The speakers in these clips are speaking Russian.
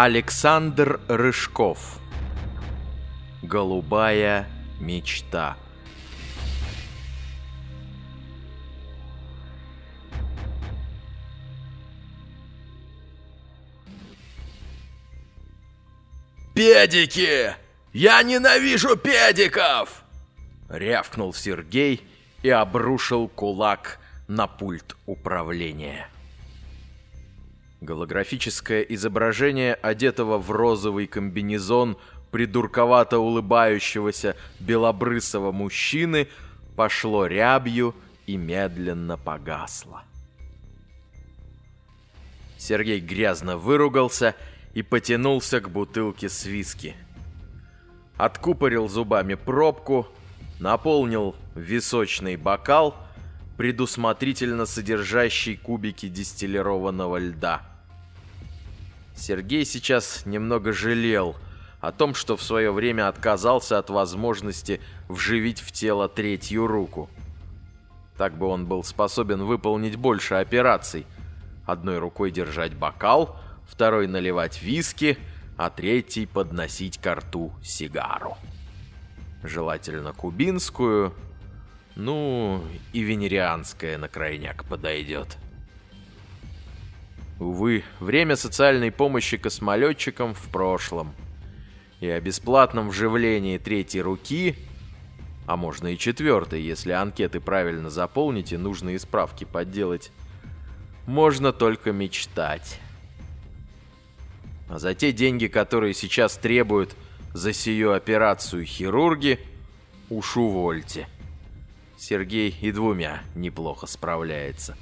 Александр Рыжков Голубая мечта «Педики! Я ненавижу педиков!» Рявкнул Сергей и обрушил кулак на пульт управления. Голографическое изображение одетого в розовый комбинезон придурковато улыбающегося белобрысого мужчины пошло рябью и медленно погасло. Сергей грязно выругался и потянулся к бутылке с виски. Откупорил зубами пробку, наполнил височный бокал, предусмотрительно содержащий кубики дистиллированного льда. Сергей сейчас немного жалел о том, что в свое время отказался от возможности вживить в тело третью руку. Так бы он был способен выполнить больше операций. Одной рукой держать бокал, второй наливать виски, а третий подносить к рту сигару. Желательно кубинскую, ну и венерианская на крайняк подойдет. Увы, время социальной помощи космолетчикам в прошлом. И о бесплатном вживлении третьей руки, а можно и четвертой, если анкеты правильно заполнить и нужные справки подделать, можно только мечтать. А за те деньги, которые сейчас требуют за сию операцию хирурги, уж увольте. Сергей и двумя неплохо справляется.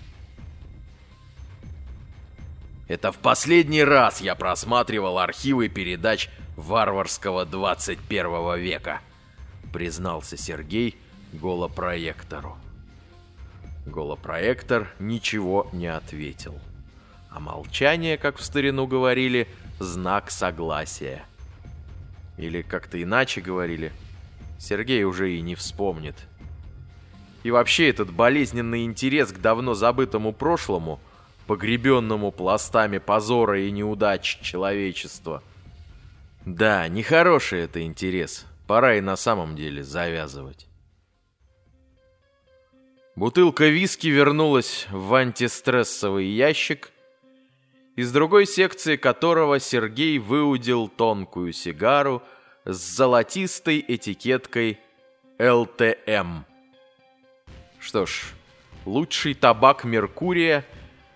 Это в последний раз я просматривал архивы передач варварского 21 века, признался Сергей голопроектору. Голопроектор ничего не ответил. А молчание, как в старину говорили, знак согласия. Или как-то иначе говорили, Сергей уже и не вспомнит. И вообще этот болезненный интерес к давно забытому прошлому, погребенному пластами позора и неудач человечества. Да, нехороший это интерес, пора и на самом деле завязывать. Бутылка виски вернулась в антистрессовый ящик, из другой секции которого Сергей выудил тонкую сигару с золотистой этикеткой «ЛТМ». Что ж, лучший табак Меркурия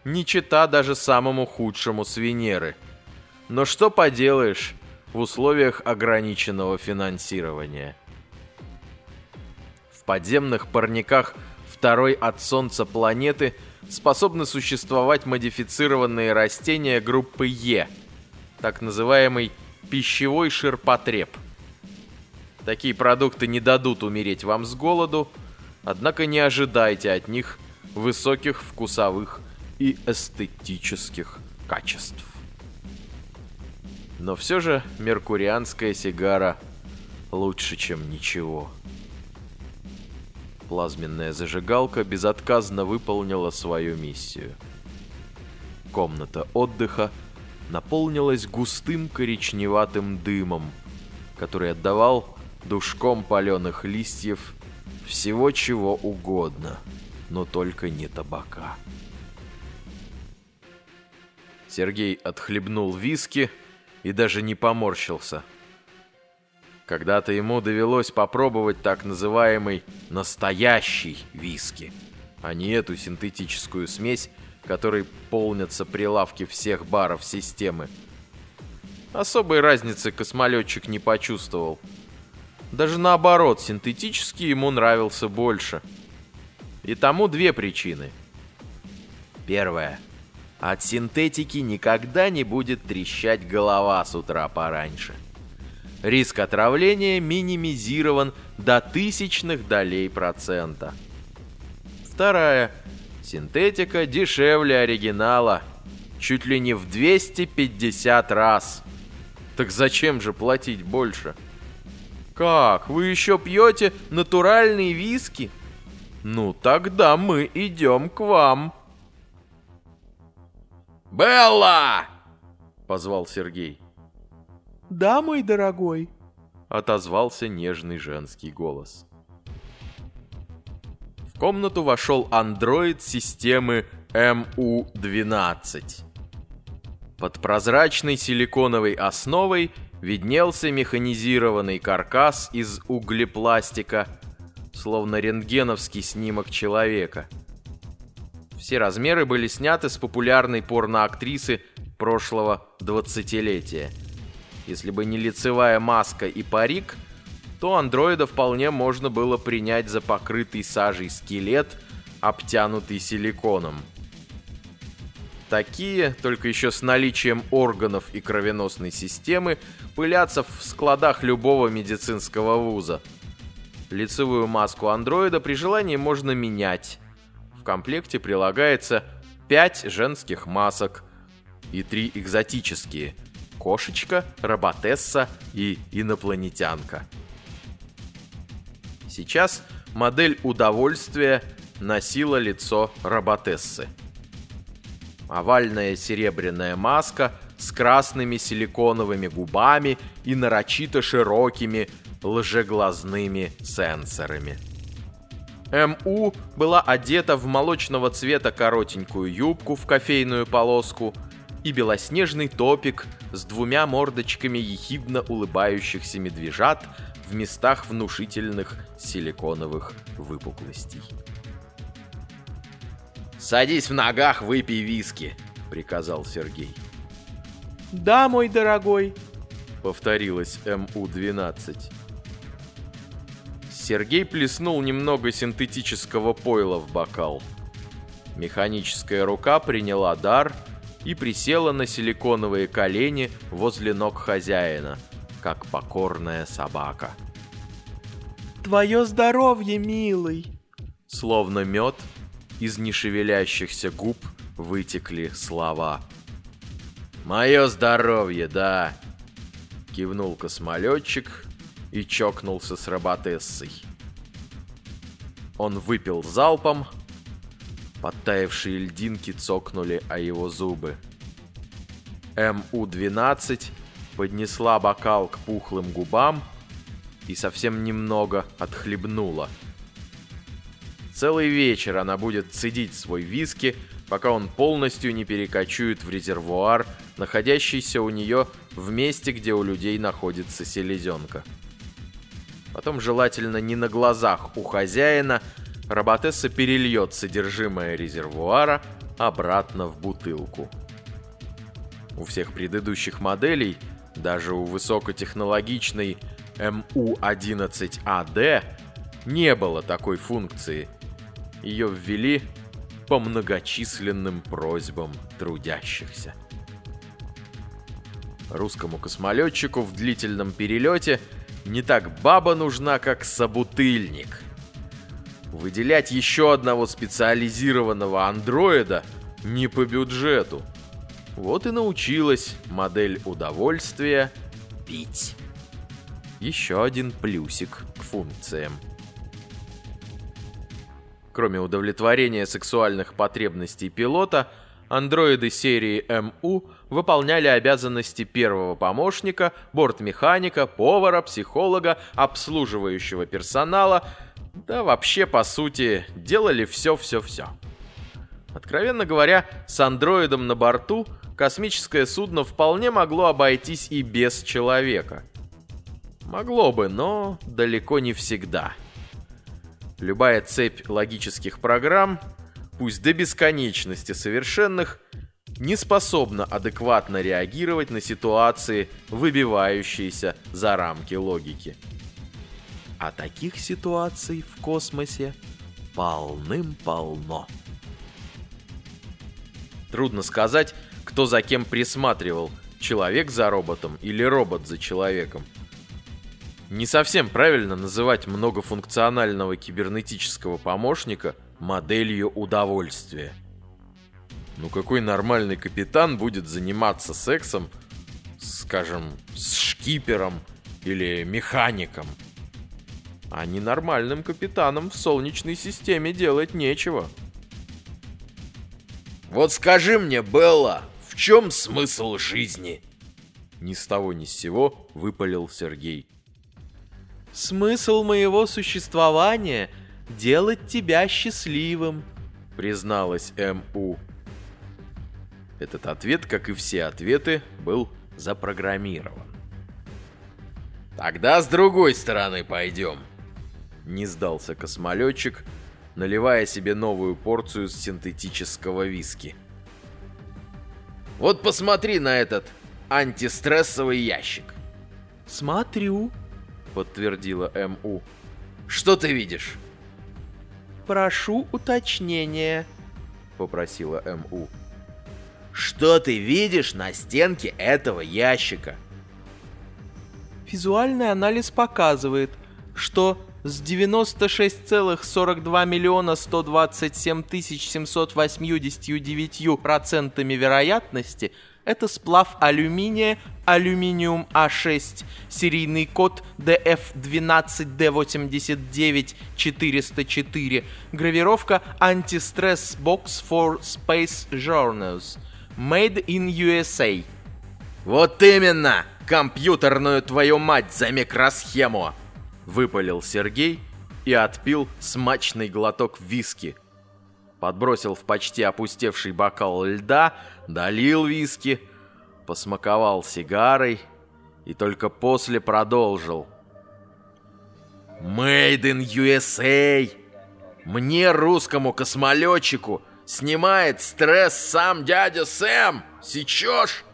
не чита даже самому худшему с Венеры. Но что поделаешь в условиях ограниченного финансирования? В подземных парниках второй от Солнца планеты – способны существовать модифицированные растения группы Е, так называемый пищевой ширпотреб. Такие продукты не дадут умереть вам с голоду, однако не ожидайте от них высоких вкусовых и эстетических качеств. Но все же меркурианская сигара лучше, чем ничего. Плазменная зажигалка безотказно выполнила свою миссию. Комната отдыха наполнилась густым коричневатым дымом, который отдавал душком паленых листьев всего чего угодно, но только не табака. Сергей отхлебнул виски и даже не поморщился – когда-то ему довелось попробовать так называемый «настоящий виски», а не эту синтетическую смесь, которой полнятся прилавки всех баров системы. Особой разницы космолетчик не почувствовал. Даже наоборот, синтетический ему нравился больше. И тому две причины. Первая. От синтетики никогда не будет трещать голова с утра пораньше. Риск отравления минимизирован до тысячных долей процента. Вторая. Синтетика дешевле оригинала. Чуть ли не в 250 раз. Так зачем же платить больше? Как, вы еще пьете натуральные виски? Ну тогда мы идем к вам. «Белла!» — позвал Сергей. Да, мой дорогой, отозвался нежный женский голос. В комнату вошел андроид системы МУ-12. Под прозрачной силиконовой основой виднелся механизированный каркас из углепластика, словно рентгеновский снимок человека. Все размеры были сняты с популярной порноактрисы прошлого двадцатилетия. Если бы не лицевая маска и парик, то андроида вполне можно было принять за покрытый сажей скелет, обтянутый силиконом. Такие, только еще с наличием органов и кровеносной системы, пылятся в складах любого медицинского вуза. Лицевую маску андроида при желании можно менять. В комплекте прилагается 5 женских масок и 3 экзотические – кошечка, роботесса и инопланетянка. Сейчас модель удовольствия носила лицо роботессы – овальная серебряная маска с красными силиконовыми губами и нарочито широкими лжеглазными сенсорами. МУ была одета в молочного цвета коротенькую юбку в кофейную полоску и белоснежный топик с двумя мордочками ехидно улыбающихся медвежат в местах внушительных силиконовых выпуклостей. «Садись в ногах, выпей виски», — приказал Сергей. «Да, мой дорогой», — повторилась МУ-12. Сергей плеснул немного синтетического пойла в бокал. Механическая рука приняла дар и присела на силиконовые колени возле ног хозяина, как покорная собака. «Твое здоровье, милый!» Словно мед, из нешевелящихся губ вытекли слова. «Мое здоровье, да!» Кивнул космолетчик и чокнулся с роботессой. Он выпил залпом, подтаявшие льдинки цокнули о его зубы. МУ-12 поднесла бокал к пухлым губам и совсем немного отхлебнула – Целый вечер она будет цедить свой виски, пока он полностью не перекочует в резервуар, находящийся у нее в месте, где у людей находится селезенка. Потом, желательно не на глазах у хозяина, роботесса перельет содержимое резервуара обратно в бутылку. У всех предыдущих моделей, даже у высокотехнологичной МУ-11АД, не было такой функции – ее ввели по многочисленным просьбам трудящихся. Русскому космолетчику в длительном перелете не так баба нужна, как собутыльник. Выделять еще одного специализированного андроида не по бюджету. Вот и научилась модель удовольствия пить. Еще один плюсик к функциям. Кроме удовлетворения сексуальных потребностей пилота, андроиды серии МУ выполняли обязанности первого помощника, бортмеханика, повара, психолога, обслуживающего персонала, да вообще, по сути, делали все-все-все. Откровенно говоря, с андроидом на борту космическое судно вполне могло обойтись и без человека. Могло бы, но далеко не всегда. Любая цепь логических программ, пусть до бесконечности совершенных, не способна адекватно реагировать на ситуации, выбивающиеся за рамки логики. А таких ситуаций в космосе полным-полно. Трудно сказать, кто за кем присматривал, человек за роботом или робот за человеком – не совсем правильно называть многофункционального кибернетического помощника моделью удовольствия. Ну какой нормальный капитан будет заниматься сексом, скажем, с шкипером или механиком? А ненормальным капитанам в Солнечной системе делать нечего. Вот скажи мне, Белла, в чем смысл жизни? Ни с того ни с сего выпалил Сергей. Смысл моего существования — делать тебя счастливым, призналась М.У. Этот ответ, как и все ответы, был запрограммирован. «Тогда с другой стороны пойдем», — не сдался космолетчик, наливая себе новую порцию синтетического виски. «Вот посмотри на этот антистрессовый ящик». «Смотрю», — подтвердила М.У. «Что ты видишь?» «Прошу уточнения», — попросила М.У. Что ты видишь на стенке этого ящика? Визуальный анализ показывает, что с 96,42 миллиона 127 тысяч 789 процентами вероятности это сплав алюминия алюминиум А6, серийный код DF12D89-404, гравировка Anti-Stress Box for Space Journals – Made in USA. Вот именно! Компьютерную твою мать за микросхему! Выпалил Сергей и отпил смачный глоток виски. Подбросил в почти опустевший бокал льда, долил виски, посмаковал сигарой и только после продолжил. Made in USA! Мне, русскому космолетчику, Снимает стресс сам дядя Сэм. Сечешь?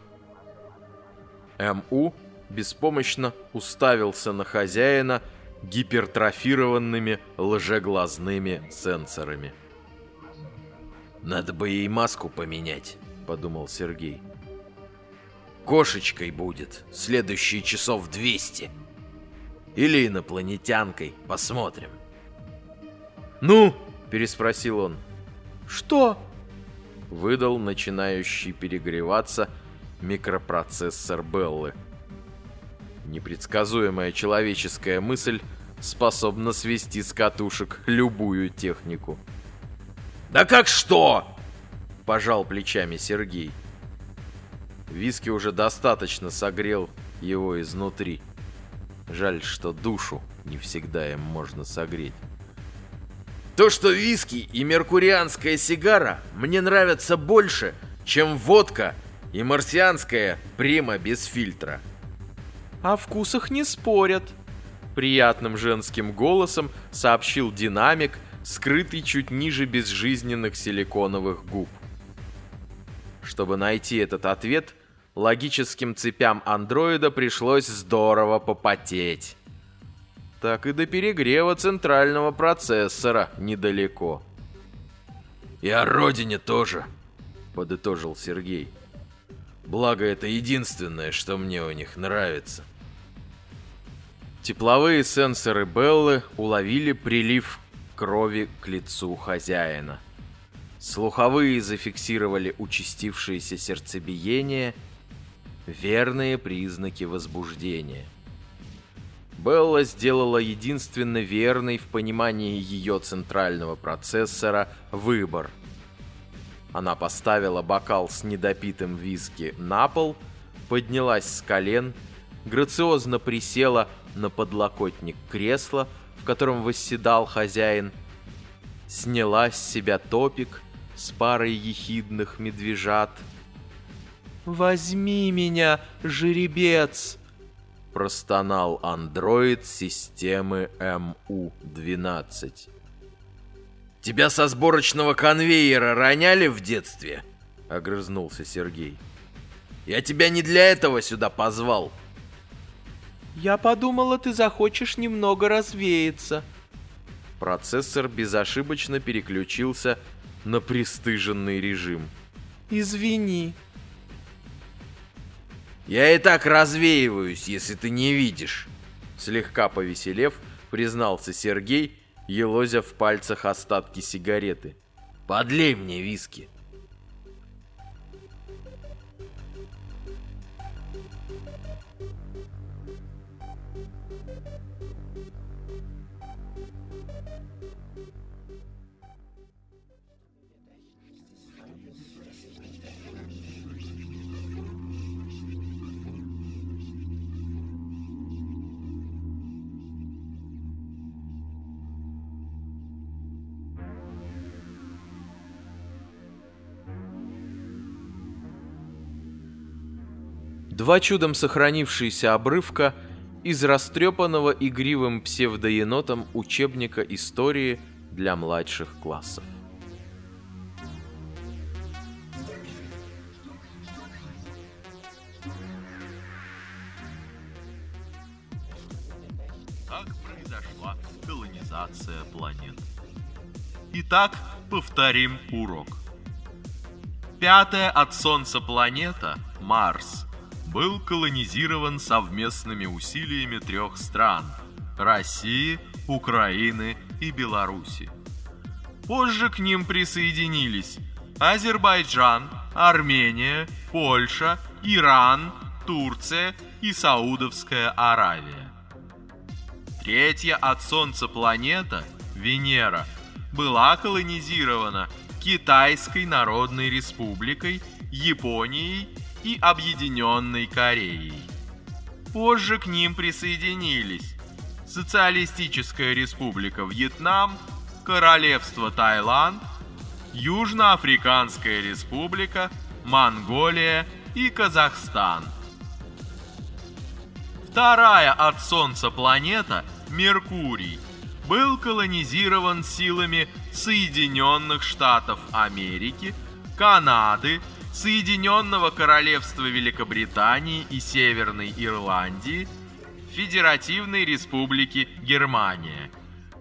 М.У. беспомощно уставился на хозяина гипертрофированными лжеглазными сенсорами. «Надо бы ей маску поменять», — подумал Сергей. «Кошечкой будет следующие часов 200. Или инопланетянкой, посмотрим». «Ну?» — переспросил он. «Что?» Выдал начинающий перегреваться микропроцессор Беллы. Непредсказуемая человеческая мысль способна свести с катушек любую технику. «Да как что?» – пожал плечами Сергей. Виски уже достаточно согрел его изнутри. Жаль, что душу не всегда им можно согреть. То, что виски и меркурианская сигара мне нравятся больше, чем водка и марсианская прима без фильтра. О вкусах не спорят. Приятным женским голосом сообщил динамик, скрытый чуть ниже безжизненных силиконовых губ. Чтобы найти этот ответ, логическим цепям андроида пришлось здорово попотеть так и до перегрева центрального процессора недалеко. «И о родине тоже», — подытожил Сергей. «Благо, это единственное, что мне у них нравится». Тепловые сенсоры Беллы уловили прилив крови к лицу хозяина. Слуховые зафиксировали участившееся сердцебиение, верные признаки возбуждения. Белла сделала единственно верный в понимании ее центрального процессора выбор. Она поставила бокал с недопитым виски на пол, поднялась с колен, грациозно присела на подлокотник кресла, котором восседал хозяин, сняла с себя топик с парой ехидных медвежат. «Возьми меня, жеребец!» простонал андроид системы МУ-12. «Тебя со сборочного конвейера роняли в детстве?» — огрызнулся Сергей. «Я тебя не для этого сюда позвал». «Я подумала, ты захочешь немного развеяться». Процессор безошибочно переключился на пристыженный режим. «Извини», я и так развеиваюсь, если ты не видишь. Слегка повеселев, признался Сергей, елозя в пальцах остатки сигареты. Подлей мне виски. Два чудом сохранившиеся обрывка из растрепанного игривым псевдоенотом учебника истории для младших классов. Так произошла колонизация планет. Итак, повторим урок. Пятая от Солнца планета, Марс, был колонизирован совместными усилиями трех стран – России, Украины и Беларуси. Позже к ним присоединились Азербайджан, Армения, Польша, Иран, Турция и Саудовская Аравия. Третья от Солнца планета, Венера, была колонизирована Китайской Народной Республикой, Японией и Объединенной Кореей. Позже к ним присоединились Социалистическая Республика Вьетнам, Королевство Таиланд, Южноафриканская Республика, Монголия и Казахстан. Вторая от Солнца планета, Меркурий, был колонизирован силами Соединенных Штатов Америки, Канады, Соединенного Королевства Великобритании и Северной Ирландии, Федеративной Республики Германия.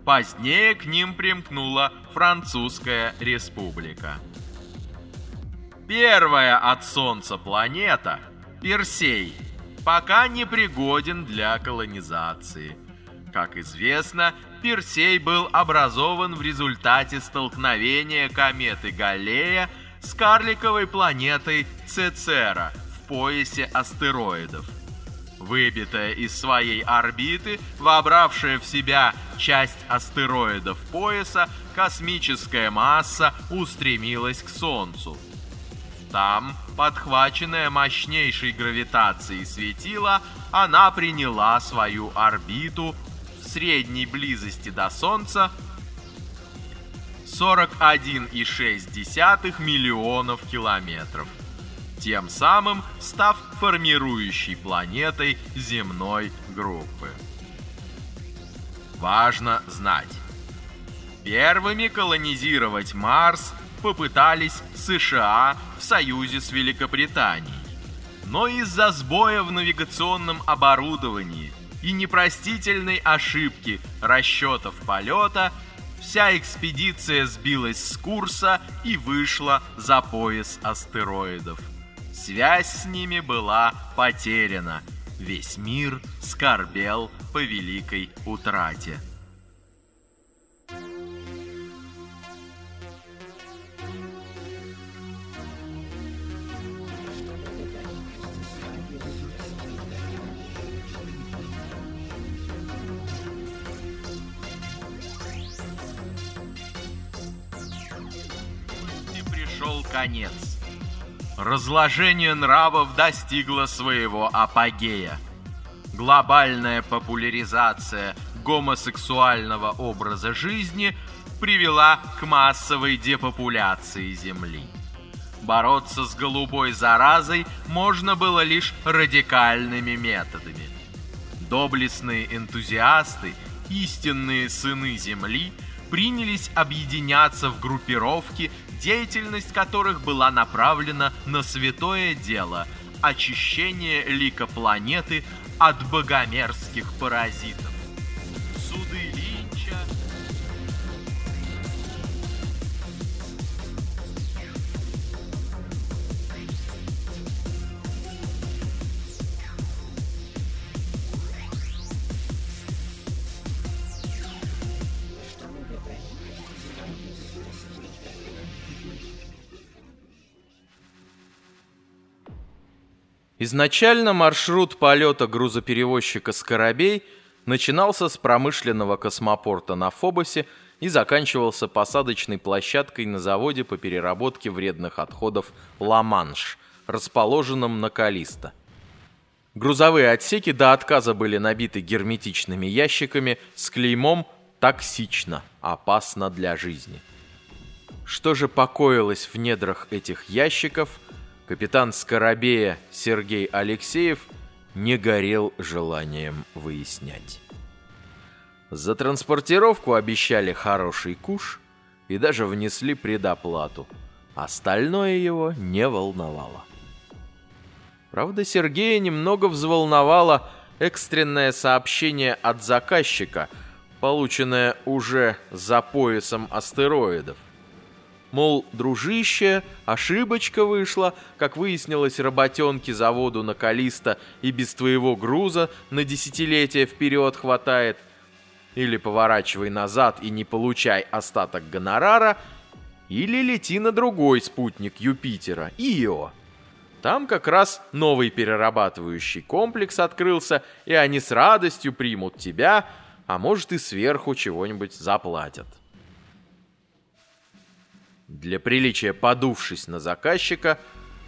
Позднее к ним примкнула Французская Республика. Первая от Солнца планета, Персей, пока не пригоден для колонизации. Как известно, Персей был образован в результате столкновения кометы Галлея с карликовой планетой Цецера в поясе астероидов. Выбитая из своей орбиты, вобравшая в себя часть астероидов пояса, космическая масса устремилась к Солнцу. Там, подхваченная мощнейшей гравитацией светила, она приняла свою орбиту в средней близости до Солнца 41,6 миллионов километров, тем самым став формирующей планетой земной группы. Важно знать. Первыми колонизировать Марс попытались США в союзе с Великобританией. Но из-за сбоя в навигационном оборудовании и непростительной ошибки расчетов полета вся экспедиция сбилась с курса и вышла за пояс астероидов. Связь с ними была потеряна. Весь мир скорбел по великой утрате. Конец. Разложение нравов достигло своего апогея. Глобальная популяризация гомосексуального образа жизни привела к массовой депопуляции Земли. Бороться с голубой заразой можно было лишь радикальными методами. Доблестные энтузиасты, истинные сыны Земли, принялись объединяться в группировки, деятельность которых была направлена на святое дело – очищение лика планеты от богомерзких паразитов. Суды Изначально маршрут полета грузоперевозчика «Скоробей» начинался с промышленного космопорта на Фобосе и заканчивался посадочной площадкой на заводе по переработке вредных отходов «Ла-Манш», расположенном на Калиста. Грузовые отсеки до отказа были набиты герметичными ящиками с клеймом «Токсично, опасно для жизни». Что же покоилось в недрах этих ящиков, Капитан Скоробея Сергей Алексеев не горел желанием выяснять. За транспортировку обещали хороший куш и даже внесли предоплату. Остальное его не волновало. Правда, Сергея немного взволновало экстренное сообщение от заказчика, полученное уже за поясом астероидов. Мол, дружище, ошибочка вышла, как выяснилось, работенки заводу на Калиста и без твоего груза на десятилетия вперед хватает. Или поворачивай назад и не получай остаток гонорара, или лети на другой спутник Юпитера, Ио. Там как раз новый перерабатывающий комплекс открылся, и они с радостью примут тебя, а может и сверху чего-нибудь заплатят. Для приличия подувшись на заказчика,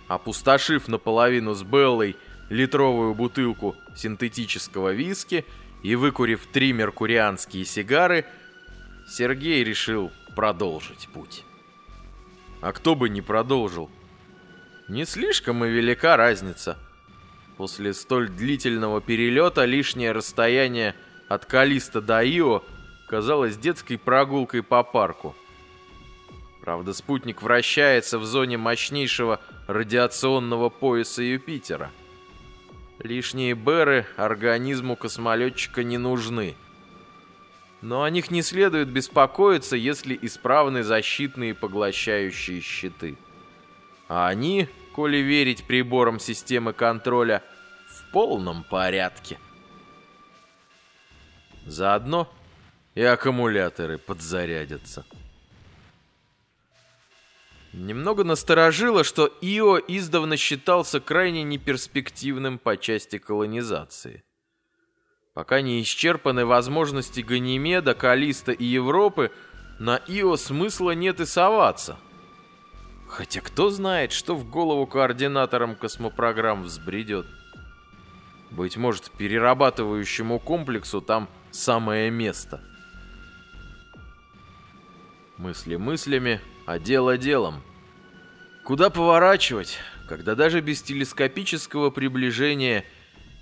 опустошив наполовину с Беллой литровую бутылку синтетического виски и выкурив три меркурианские сигары, Сергей решил продолжить путь. А кто бы не продолжил? Не слишком и велика разница. После столь длительного перелета лишнее расстояние от Калиста до Ио казалось детской прогулкой по парку. Правда, спутник вращается в зоне мощнейшего радиационного пояса Юпитера. Лишние бэры организму космолетчика не нужны. Но о них не следует беспокоиться, если исправны защитные поглощающие щиты. А они, коли верить приборам системы контроля, в полном порядке. Заодно и аккумуляторы подзарядятся. Немного насторожило, что Ио издавна считался крайне неперспективным по части колонизации. Пока не исчерпаны возможности Ганимеда, Калиста и Европы, на Ио смысла нет и соваться. Хотя кто знает, что в голову координаторам космопрограмм взбредет. Быть может, перерабатывающему комплексу там самое место. Мысли мыслями, а дело делом. Куда поворачивать, когда даже без телескопического приближения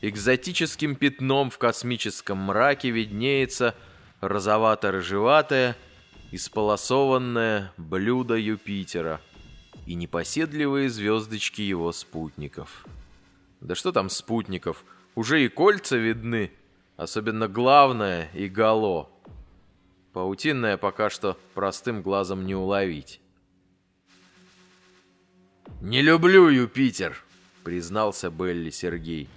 экзотическим пятном в космическом мраке виднеется розовато-рыжеватое, исполосованное блюдо Юпитера и непоседливые звездочки его спутников. Да что там спутников, уже и кольца видны, особенно главное и гало. Паутинное пока что простым глазом не уловить. «Не люблю Юпитер», — признался Белли Сергей.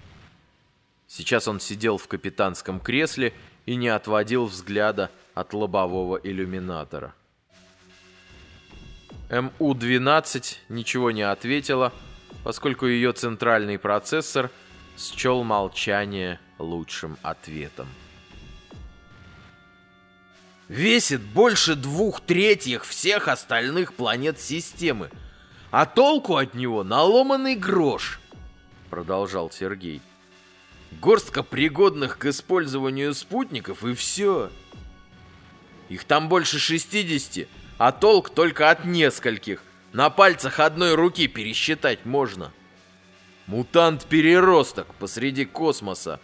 Сейчас он сидел в капитанском кресле и не отводил взгляда от лобового иллюминатора. МУ-12 ничего не ответила, поскольку ее центральный процессор счел молчание лучшим ответом. «Весит больше двух третьих всех остальных планет системы», а толку от него наломанный грош, продолжал Сергей. Горстка пригодных к использованию спутников и все. Их там больше 60, а толк только от нескольких. На пальцах одной руки пересчитать можно. Мутант-переросток посреди космоса.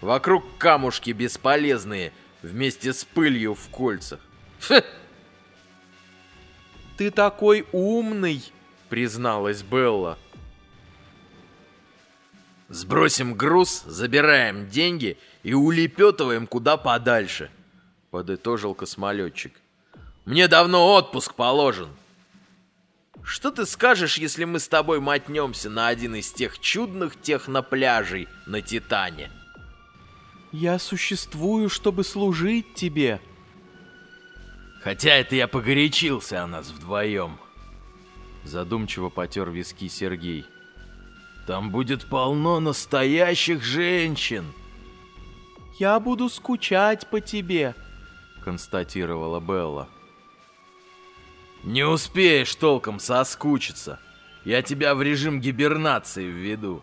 Вокруг камушки бесполезные, вместе с пылью в кольцах. Фе! «Ты такой умный!» Призналась Белла. «Сбросим груз, забираем деньги и улепетываем куда подальше», — подытожил космолетчик. «Мне давно отпуск положен». «Что ты скажешь, если мы с тобой мотнемся на один из тех чудных технопляжей на Титане?» «Я существую, чтобы служить тебе». «Хотя это я погорячился о нас вдвоем», Задумчиво потер виски Сергей. Там будет полно настоящих женщин. Я буду скучать по тебе, констатировала Белла. Не успеешь толком соскучиться. Я тебя в режим гибернации введу.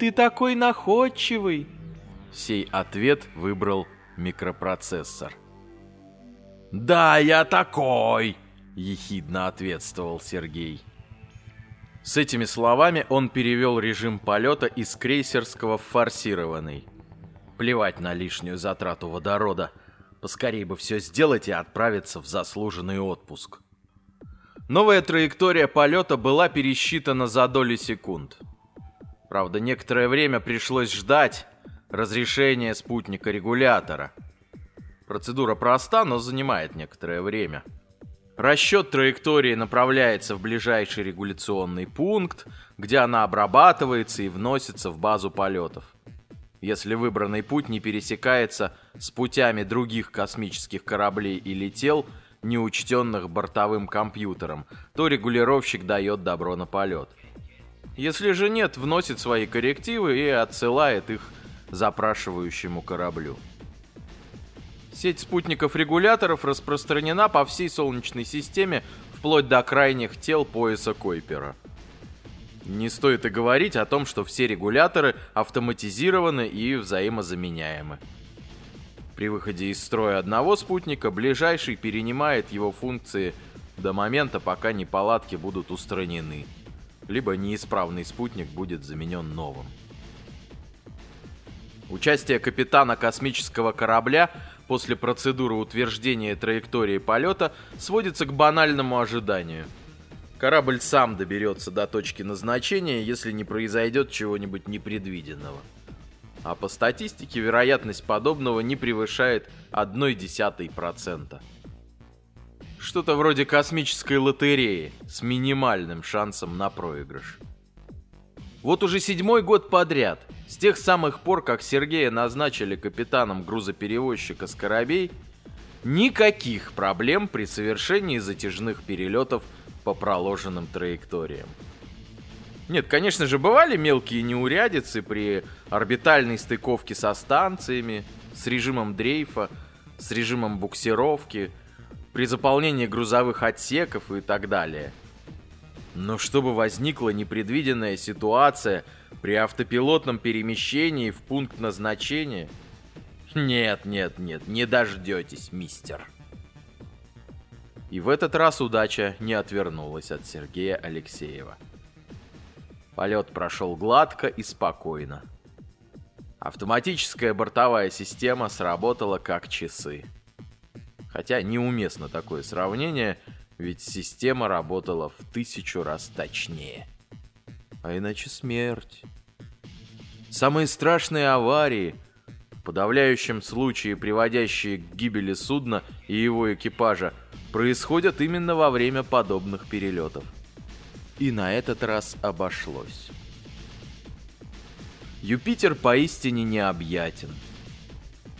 Ты такой находчивый. Сей ответ выбрал микропроцессор. Да, я такой, — ехидно ответствовал Сергей. С этими словами он перевел режим полета из крейсерского в форсированный. Плевать на лишнюю затрату водорода. Поскорее бы все сделать и отправиться в заслуженный отпуск. Новая траектория полета была пересчитана за доли секунд. Правда, некоторое время пришлось ждать разрешения спутника-регулятора. Процедура проста, но занимает некоторое время. Расчет траектории направляется в ближайший регуляционный пункт, где она обрабатывается и вносится в базу полетов. Если выбранный путь не пересекается с путями других космических кораблей или тел, не учтенных бортовым компьютером, то регулировщик дает добро на полет. Если же нет, вносит свои коррективы и отсылает их запрашивающему кораблю. Сеть спутников-регуляторов распространена по всей Солнечной системе вплоть до крайних тел пояса Койпера. Не стоит и говорить о том, что все регуляторы автоматизированы и взаимозаменяемы. При выходе из строя одного спутника ближайший перенимает его функции до момента, пока неполадки будут устранены, либо неисправный спутник будет заменен новым. Участие капитана космического корабля после процедуры утверждения траектории полета сводится к банальному ожиданию. Корабль сам доберется до точки назначения, если не произойдет чего-нибудь непредвиденного. А по статистике вероятность подобного не превышает 0,1%. Что-то вроде космической лотереи с минимальным шансом на проигрыш. Вот уже седьмой год подряд, с тех самых пор, как Сергея назначили капитаном грузоперевозчика «Скоробей», никаких проблем при совершении затяжных перелетов по проложенным траекториям. Нет, конечно же, бывали мелкие неурядицы при орбитальной стыковке со станциями, с режимом дрейфа, с режимом буксировки, при заполнении грузовых отсеков и так далее – но чтобы возникла непредвиденная ситуация при автопилотном перемещении в пункт назначения... Нет, нет, нет, не дождетесь, мистер. И в этот раз удача не отвернулась от Сергея Алексеева. Полет прошел гладко и спокойно. Автоматическая бортовая система сработала как часы. Хотя неуместно такое сравнение – ведь система работала в тысячу раз точнее. А иначе смерть. Самые страшные аварии, в подавляющем случае приводящие к гибели судна и его экипажа, происходят именно во время подобных перелетов. И на этот раз обошлось. Юпитер поистине необъятен.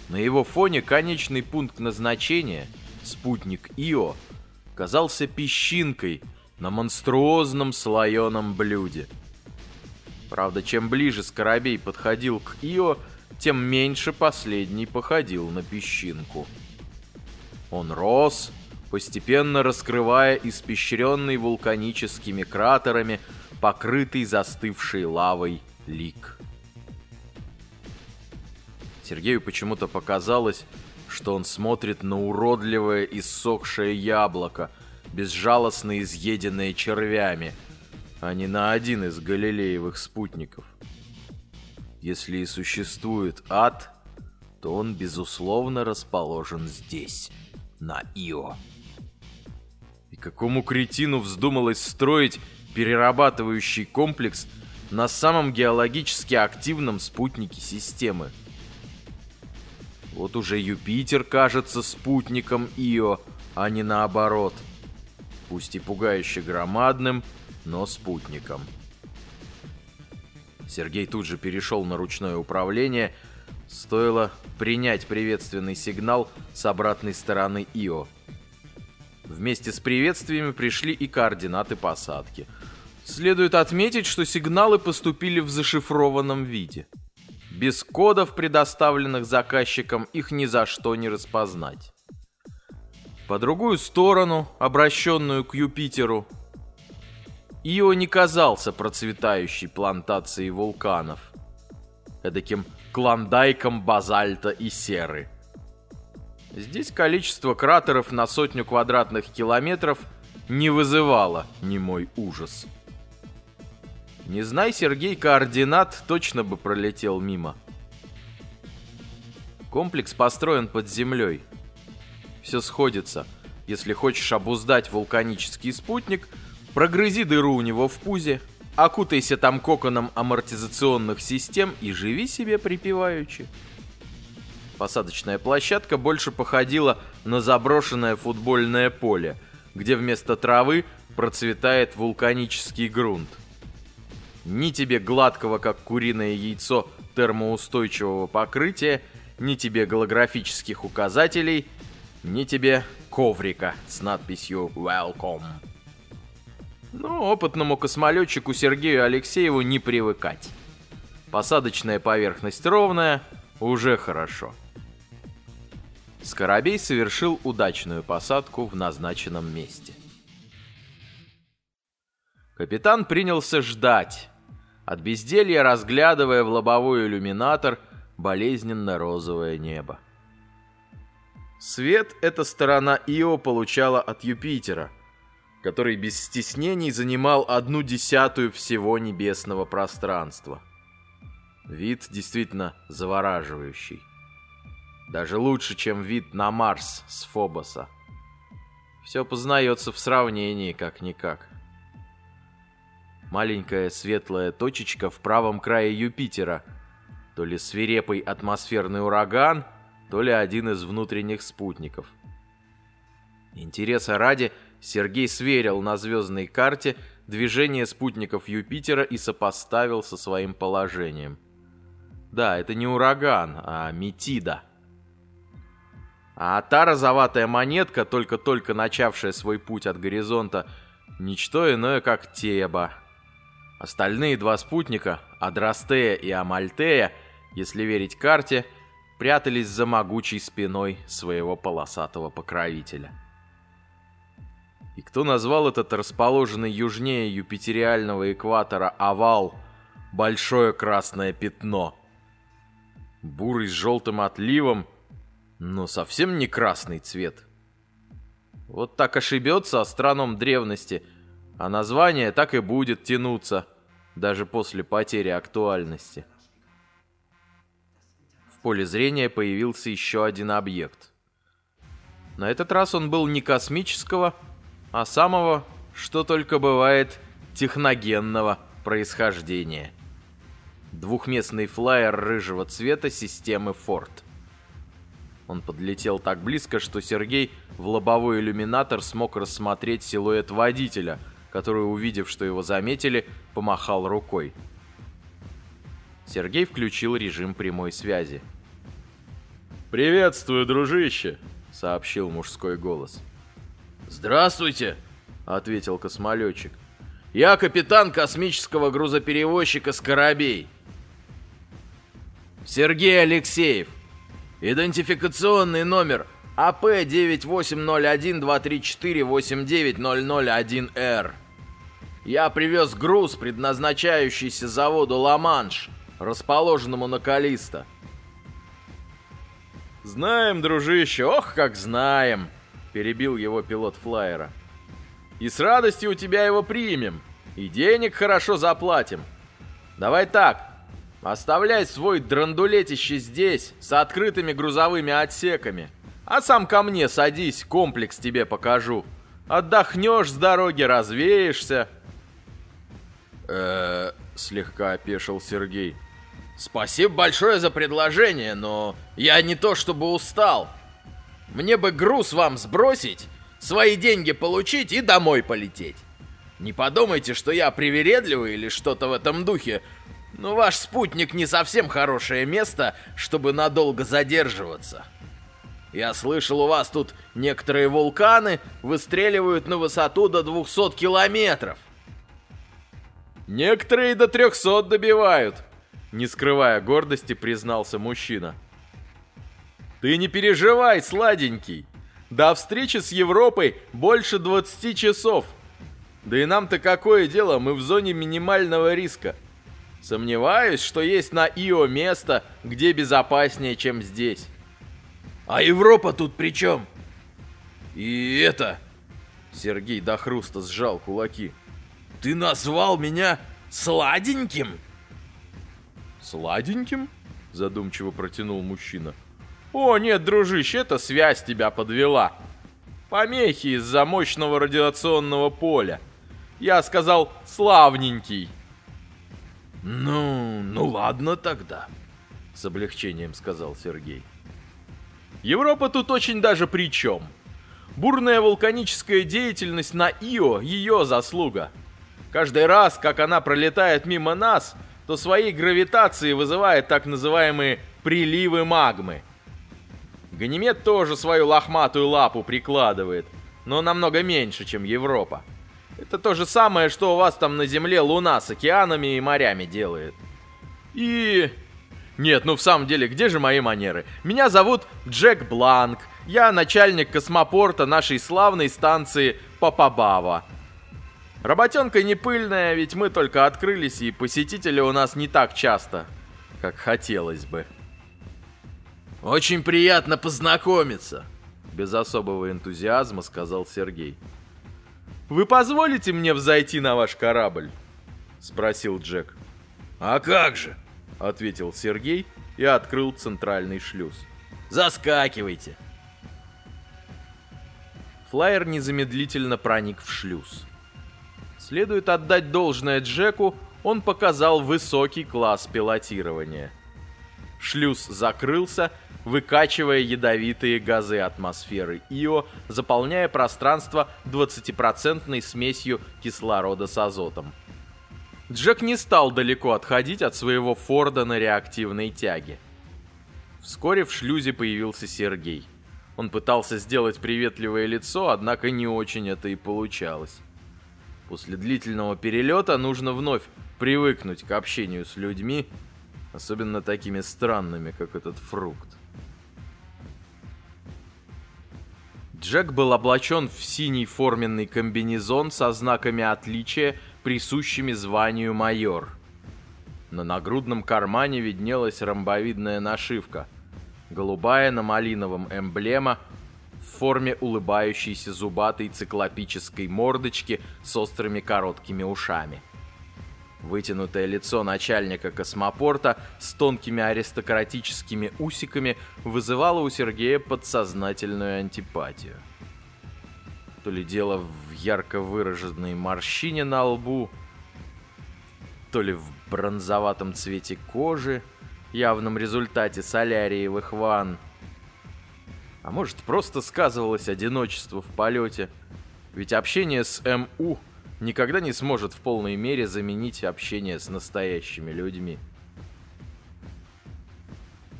На его фоне конечный пункт назначения, спутник Ио, казался песчинкой на монструозном слоеном блюде. Правда, чем ближе Скоробей подходил к Ио, тем меньше последний походил на песчинку. Он рос, постепенно раскрывая испещренный вулканическими кратерами, покрытый застывшей лавой лик. Сергею почему-то показалось, что он смотрит на уродливое иссохшее яблоко, безжалостно изъеденное червями, а не на один из галилеевых спутников. Если и существует ад, то он, безусловно, расположен здесь, на Ио. И какому кретину вздумалось строить перерабатывающий комплекс на самом геологически активном спутнике системы – вот уже Юпитер кажется спутником Ио, а не наоборот. Пусть и пугающе громадным, но спутником. Сергей тут же перешел на ручное управление. Стоило принять приветственный сигнал с обратной стороны Ио. Вместе с приветствиями пришли и координаты посадки. Следует отметить, что сигналы поступили в зашифрованном виде. Без кодов, предоставленных заказчиком, их ни за что не распознать. По другую сторону, обращенную к Юпитеру, Ио не казался процветающей плантацией вулканов, эдаким клондайком базальта и серы. Здесь количество кратеров на сотню квадратных километров не вызывало немой ужас. Не знай, Сергей, координат точно бы пролетел мимо. Комплекс построен под землей. Все сходится. Если хочешь обуздать вулканический спутник, прогрызи дыру у него в пузе, окутайся там коконом амортизационных систем и живи себе припеваючи. Посадочная площадка больше походила на заброшенное футбольное поле, где вместо травы процветает вулканический грунт. Ни тебе гладкого, как куриное яйцо, термоустойчивого покрытия, ни тебе голографических указателей, ни тебе коврика с надписью «Welcome». Но опытному космолетчику Сергею Алексееву не привыкать. Посадочная поверхность ровная, уже хорошо. Скоробей совершил удачную посадку в назначенном месте. Капитан принялся ждать, от безделья разглядывая в лобовой иллюминатор болезненно-розовое небо. Свет эта сторона Ио получала от Юпитера, который без стеснений занимал одну десятую всего небесного пространства. Вид действительно завораживающий. Даже лучше, чем вид на Марс с Фобоса. Все познается в сравнении, как-никак. Маленькая светлая точечка в правом крае Юпитера. То ли свирепый атмосферный ураган, то ли один из внутренних спутников. Интереса ради, Сергей сверил на звездной карте движение спутников Юпитера и сопоставил со своим положением. Да, это не ураган, а Метида. А та розоватая монетка, только-только начавшая свой путь от горизонта, ничто иное, как Теба. Остальные два спутника, Адрастея и Амальтея, если верить карте, прятались за могучей спиной своего полосатого покровителя. И кто назвал этот расположенный южнее юпитериального экватора овал «большое красное пятно»? Бурый с желтым отливом, но совсем не красный цвет. Вот так ошибется астроном древности, а название так и будет тянуться – даже после потери актуальности. В поле зрения появился еще один объект. На этот раз он был не космического, а самого, что только бывает, техногенного происхождения. Двухместный флайер рыжего цвета системы Ford. Он подлетел так близко, что Сергей в лобовой иллюминатор смог рассмотреть силуэт водителя – который, увидев, что его заметили, помахал рукой. Сергей включил режим прямой связи. «Приветствую, дружище!» — сообщил мужской голос. «Здравствуйте!» — ответил космолетчик. «Я капитан космического грузоперевозчика «Скоробей». Сергей Алексеев. Идентификационный номер АП-9801-234-8900-1Р. Я привез груз, предназначающийся заводу «Ла-Манш», расположенному на Калиста. «Знаем, дружище, ох, как знаем!» — перебил его пилот флайера. «И с радостью у тебя его примем, и денег хорошо заплатим. Давай так, оставляй свой драндулетище здесь, с открытыми грузовыми отсеками, а сам ко мне садись, комплекс тебе покажу. Отдохнешь с дороги, развеешься» э слегка опешил Сергей. «Спасибо большое за предложение, но я не то чтобы устал. Мне бы груз вам сбросить, свои деньги получить и домой полететь. Не подумайте, что я привередливый или что-то в этом духе, но ваш спутник не совсем хорошее место, чтобы надолго задерживаться. Я слышал, у вас тут некоторые вулканы выстреливают на высоту до 200 километров. Некоторые до трехсот добивают, не скрывая гордости, признался мужчина. Ты не переживай, сладенький. До встречи с Европой больше 20 часов. Да и нам-то какое дело, мы в зоне минимального риска. Сомневаюсь, что есть на Ио место, где безопаснее, чем здесь. А Европа тут при чем? И это... Сергей до хруста сжал кулаки. Ты назвал меня Сладеньким? Сладеньким? Задумчиво протянул мужчина. О, нет, дружище, эта связь тебя подвела. Помехи из-за мощного радиационного поля. Я сказал «славненький». Ну, ну ладно тогда, с облегчением сказал Сергей. Европа тут очень даже при чем. Бурная вулканическая деятельность на Ио – ее заслуга. Каждый раз, как она пролетает мимо нас, то своей гравитацией вызывает так называемые приливы магмы. Ганимед тоже свою лохматую лапу прикладывает, но намного меньше, чем Европа. Это то же самое, что у вас там на Земле Луна с океанами и морями делает. И... Нет, ну в самом деле, где же мои манеры? Меня зовут Джек Бланк. Я начальник космопорта нашей славной станции Папабава. Работенка не пыльная, ведь мы только открылись, и посетители у нас не так часто, как хотелось бы. Очень приятно познакомиться, без особого энтузиазма сказал Сергей. Вы позволите мне взойти на ваш корабль? Спросил Джек. А как же? Ответил Сергей и открыл центральный шлюз. Заскакивайте. Флайер незамедлительно проник в шлюз. Следует отдать должное Джеку, он показал высокий класс пилотирования. Шлюз закрылся, выкачивая ядовитые газы атмосферы Ио, заполняя пространство 20% смесью кислорода с азотом. Джек не стал далеко отходить от своего Форда на реактивной тяге. Вскоре в шлюзе появился Сергей. Он пытался сделать приветливое лицо, однако не очень это и получалось. После длительного перелета нужно вновь привыкнуть к общению с людьми, особенно такими странными, как этот фрукт. Джек был облачен в синий форменный комбинезон со знаками отличия, присущими званию майор. На нагрудном кармане виднелась ромбовидная нашивка. Голубая на малиновом эмблема в форме улыбающейся зубатой циклопической мордочки с острыми короткими ушами. Вытянутое лицо начальника космопорта с тонкими аристократическими усиками вызывало у Сергея подсознательную антипатию. То ли дело в ярко выраженной морщине на лбу, то ли в бронзоватом цвете кожи, явном результате соляриевых ванн, а может, просто сказывалось одиночество в полете. Ведь общение с МУ никогда не сможет в полной мере заменить общение с настоящими людьми.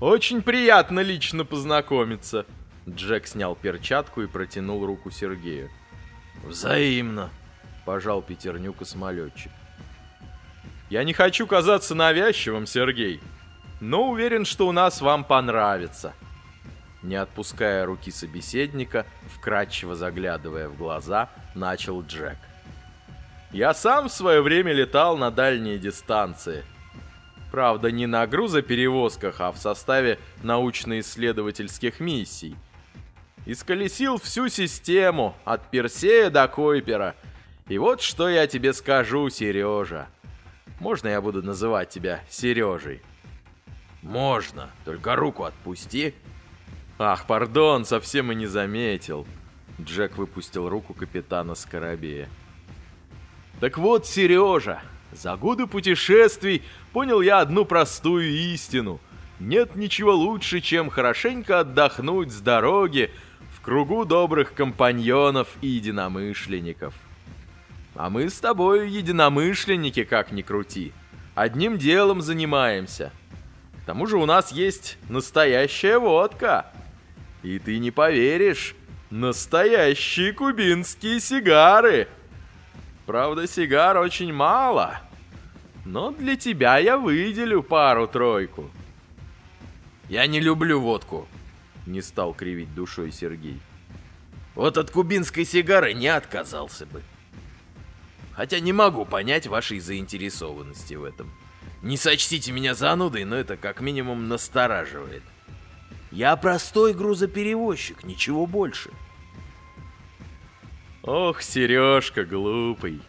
«Очень приятно лично познакомиться!» Джек снял перчатку и протянул руку Сергею. «Взаимно!» — пожал пятерню самолетчик. «Я не хочу казаться навязчивым, Сергей, но уверен, что у нас вам понравится!» Не отпуская руки собеседника, вкрадчиво заглядывая в глаза, начал Джек. «Я сам в свое время летал на дальние дистанции. Правда, не на грузоперевозках, а в составе научно-исследовательских миссий. Исколесил всю систему, от Персея до Койпера. И вот что я тебе скажу, Сережа. Можно я буду называть тебя Сережей?» «Можно, только руку отпусти», «Ах, пардон, совсем и не заметил!» Джек выпустил руку капитана Скоробея. «Так вот, Сережа, за годы путешествий понял я одну простую истину. Нет ничего лучше, чем хорошенько отдохнуть с дороги в кругу добрых компаньонов и единомышленников. А мы с тобой единомышленники, как ни крути. Одним делом занимаемся. К тому же у нас есть настоящая водка». И ты не поверишь, настоящие кубинские сигары. Правда, сигар очень мало, но для тебя я выделю пару-тройку. Я не люблю водку, не стал кривить душой Сергей. Вот от кубинской сигары не отказался бы. Хотя не могу понять вашей заинтересованности в этом. Не сочтите меня занудой, но это как минимум настораживает. Я простой грузоперевозчик, ничего больше. Ох, Сережка, глупый.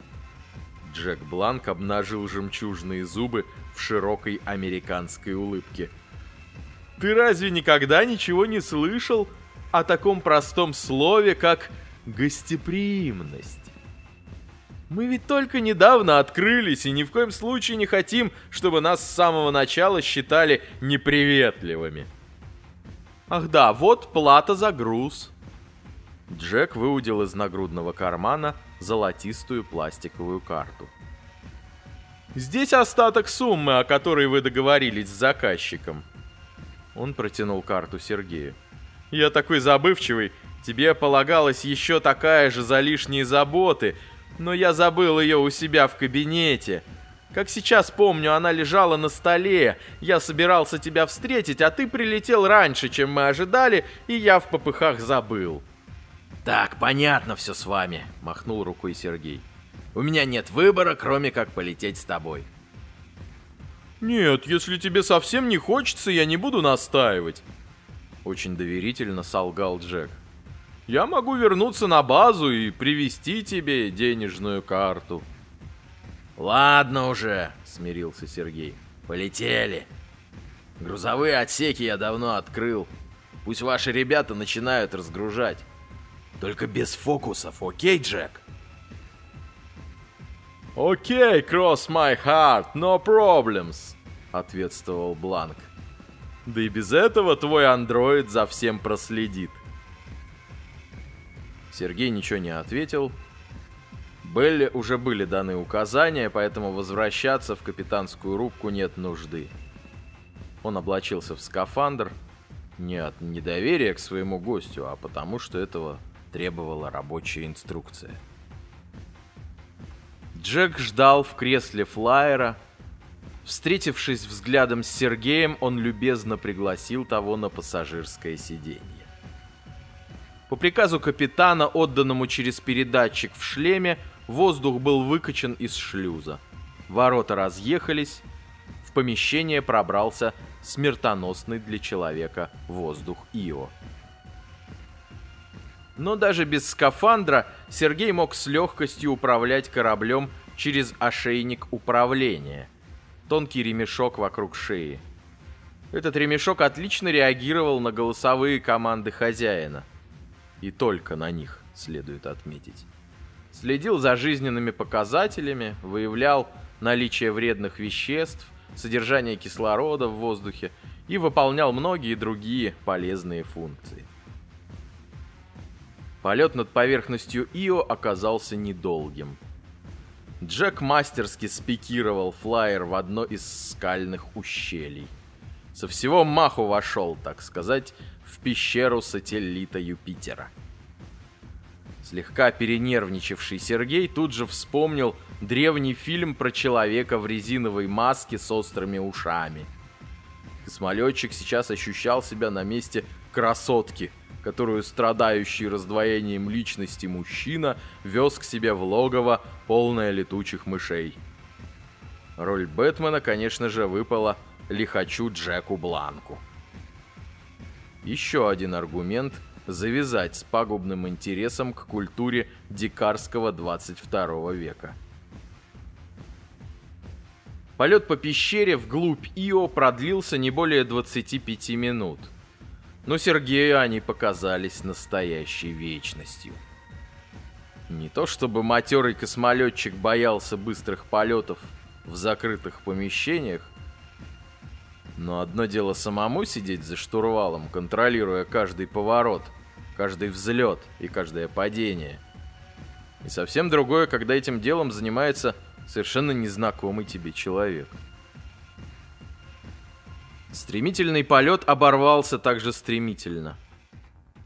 Джек Бланк обнажил жемчужные зубы в широкой американской улыбке. «Ты разве никогда ничего не слышал о таком простом слове, как гостеприимность?» Мы ведь только недавно открылись и ни в коем случае не хотим, чтобы нас с самого начала считали неприветливыми. Ах да, вот плата за груз. Джек выудил из нагрудного кармана золотистую пластиковую карту. Здесь остаток суммы, о которой вы договорились с заказчиком. Он протянул карту Сергею. Я такой забывчивый, тебе полагалась еще такая же за лишние заботы, но я забыл ее у себя в кабинете. Как сейчас помню, она лежала на столе. Я собирался тебя встретить, а ты прилетел раньше, чем мы ожидали, и я в попыхах забыл. Так, понятно все с вами, махнул рукой Сергей. У меня нет выбора, кроме как полететь с тобой. Нет, если тебе совсем не хочется, я не буду настаивать. Очень доверительно солгал Джек. Я могу вернуться на базу и привести тебе денежную карту. Ладно уже, смирился Сергей. Полетели. Грузовые отсеки я давно открыл. Пусть ваши ребята начинают разгружать. Только без фокусов, окей, Джек? Окей, cross my heart, no problems, ответствовал Бланк. Да и без этого твой андроид за всем проследит. Сергей ничего не ответил. Белли уже были даны указания, поэтому возвращаться в капитанскую рубку нет нужды. Он облачился в скафандр не от недоверия к своему гостю, а потому что этого требовала рабочая инструкция. Джек ждал в кресле флайера. Встретившись взглядом с Сергеем, он любезно пригласил того на пассажирское сиденье. По приказу капитана, отданному через передатчик в шлеме, воздух был выкачан из шлюза. Ворота разъехались, в помещение пробрался смертоносный для человека воздух Ио. Но даже без скафандра Сергей мог с легкостью управлять кораблем через ошейник управления. Тонкий ремешок вокруг шеи. Этот ремешок отлично реагировал на голосовые команды хозяина – и только на них следует отметить. Следил за жизненными показателями, выявлял наличие вредных веществ, содержание кислорода в воздухе и выполнял многие другие полезные функции. Полет над поверхностью Ио оказался недолгим. Джек мастерски спикировал флайер в одно из скальных ущелий. Со всего маху вошел, так сказать, в пещеру сателлита Юпитера. Слегка перенервничавший Сергей тут же вспомнил древний фильм про человека в резиновой маске с острыми ушами. Космолетчик сейчас ощущал себя на месте красотки, которую страдающий раздвоением личности мужчина вез к себе в логово, полное летучих мышей. Роль Бэтмена, конечно же, выпала лихачу Джеку Бланку. Еще один аргумент завязать с пагубным интересом к культуре дикарского 22 века. Полет по пещере вглубь Ио продлился не более 25 минут. Но Сергею они показались настоящей вечностью. Не то чтобы матерый космолетчик боялся быстрых полетов в закрытых помещениях, но одно дело самому сидеть за штурвалом, контролируя каждый поворот, каждый взлет и каждое падение. И совсем другое, когда этим делом занимается совершенно незнакомый тебе человек. Стремительный полет оборвался так же стремительно.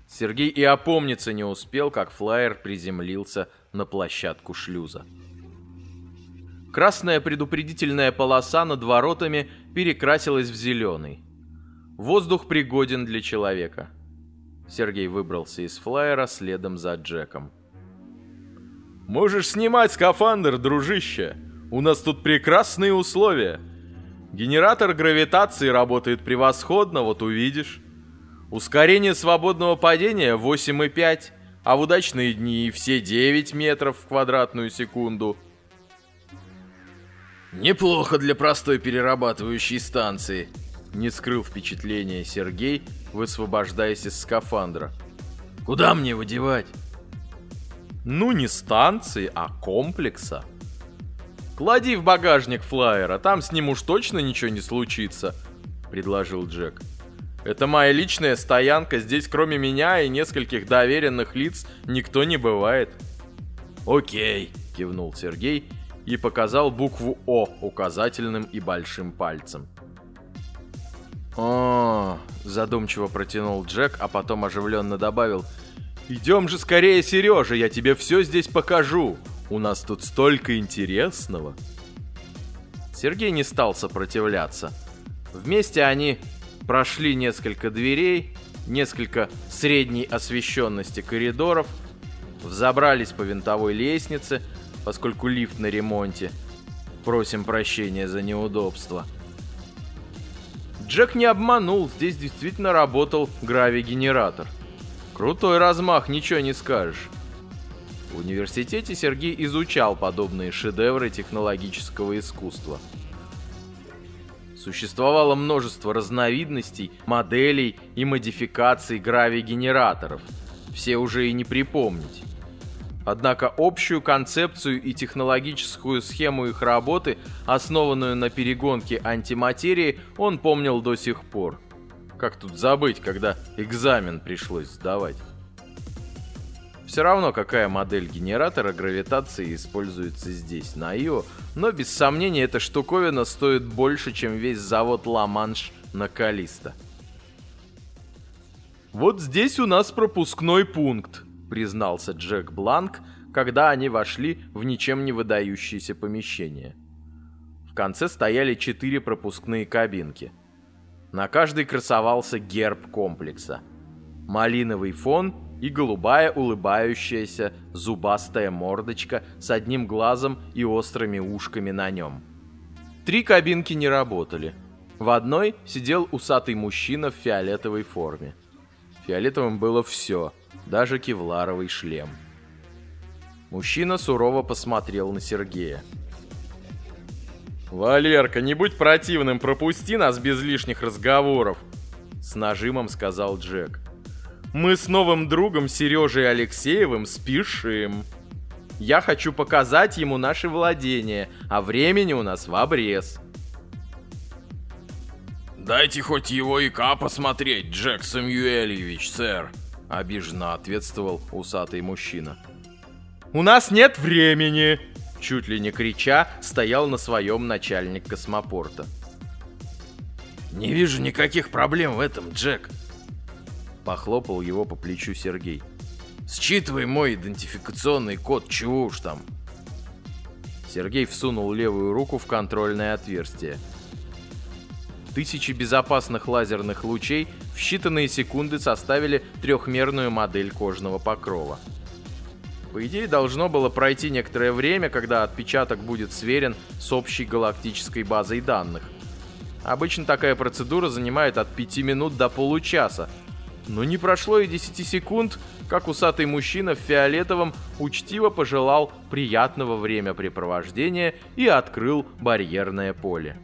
Сергей и опомниться не успел, как флайер приземлился на площадку шлюза. Красная предупредительная полоса над воротами перекрасилась в зеленый. Воздух пригоден для человека. Сергей выбрался из флайера следом за Джеком. «Можешь снимать скафандр, дружище. У нас тут прекрасные условия. Генератор гравитации работает превосходно, вот увидишь. Ускорение свободного падения 8,5, а в удачные дни все 9 метров в квадратную секунду – Неплохо для простой перерабатывающей станции. Не скрыл впечатление Сергей, высвобождаясь из скафандра. Куда мне его девать? Ну, не станции, а комплекса. Клади в багажник флайера, там с ним уж точно ничего не случится, предложил Джек. Это моя личная стоянка, здесь кроме меня и нескольких доверенных лиц никто не бывает. Окей, кивнул Сергей и показал букву О указательным и большим пальцем. О, задумчиво протянул Джек, а потом оживленно добавил: "Идем же скорее, Сережа, я тебе все здесь покажу. У нас тут столько интересного". Сергей не стал сопротивляться. Вместе они прошли несколько дверей, несколько средней освещенности коридоров, взобрались по винтовой лестнице, поскольку лифт на ремонте. Просим прощения за неудобство. Джек не обманул, здесь действительно работал гравигенератор. Крутой размах, ничего не скажешь. В университете Сергей изучал подобные шедевры технологического искусства. Существовало множество разновидностей, моделей и модификаций гравигенераторов. Все уже и не припомнить. Однако общую концепцию и технологическую схему их работы, основанную на перегонке антиматерии, он помнил до сих пор. Как тут забыть, когда экзамен пришлось сдавать? Все равно, какая модель генератора гравитации используется здесь, на Ио, но без сомнения эта штуковина стоит больше, чем весь завод Ла-Манш на Калиста. Вот здесь у нас пропускной пункт, признался Джек Бланк, когда они вошли в ничем не выдающееся помещение. В конце стояли четыре пропускные кабинки. На каждой красовался герб комплекса. Малиновый фон и голубая улыбающаяся зубастая мордочка с одним глазом и острыми ушками на нем. Три кабинки не работали. В одной сидел усатый мужчина в фиолетовой форме. Фиолетовым было все — даже кевларовый шлем. Мужчина сурово посмотрел на Сергея. «Валерка, не будь противным, пропусти нас без лишних разговоров!» С нажимом сказал Джек. «Мы с новым другом Сережей Алексеевым спешим. Я хочу показать ему наши владения, а времени у нас в обрез». «Дайте хоть его ика посмотреть, Джек Самюэльевич, сэр!» — обиженно ответствовал усатый мужчина. «У нас нет времени!» Чуть ли не крича, стоял на своем начальник космопорта. «Не вижу никаких проблем в этом, Джек!» Похлопал его по плечу Сергей. «Считывай мой идентификационный код, чего уж там!» Сергей всунул левую руку в контрольное отверстие. Тысячи безопасных лазерных лучей в считанные секунды составили трехмерную модель кожного покрова. По идее, должно было пройти некоторое время, когда отпечаток будет сверен с общей галактической базой данных. Обычно такая процедура занимает от 5 минут до получаса. Но не прошло и 10 секунд, как усатый мужчина в фиолетовом учтиво пожелал приятного времяпрепровождения и открыл барьерное поле.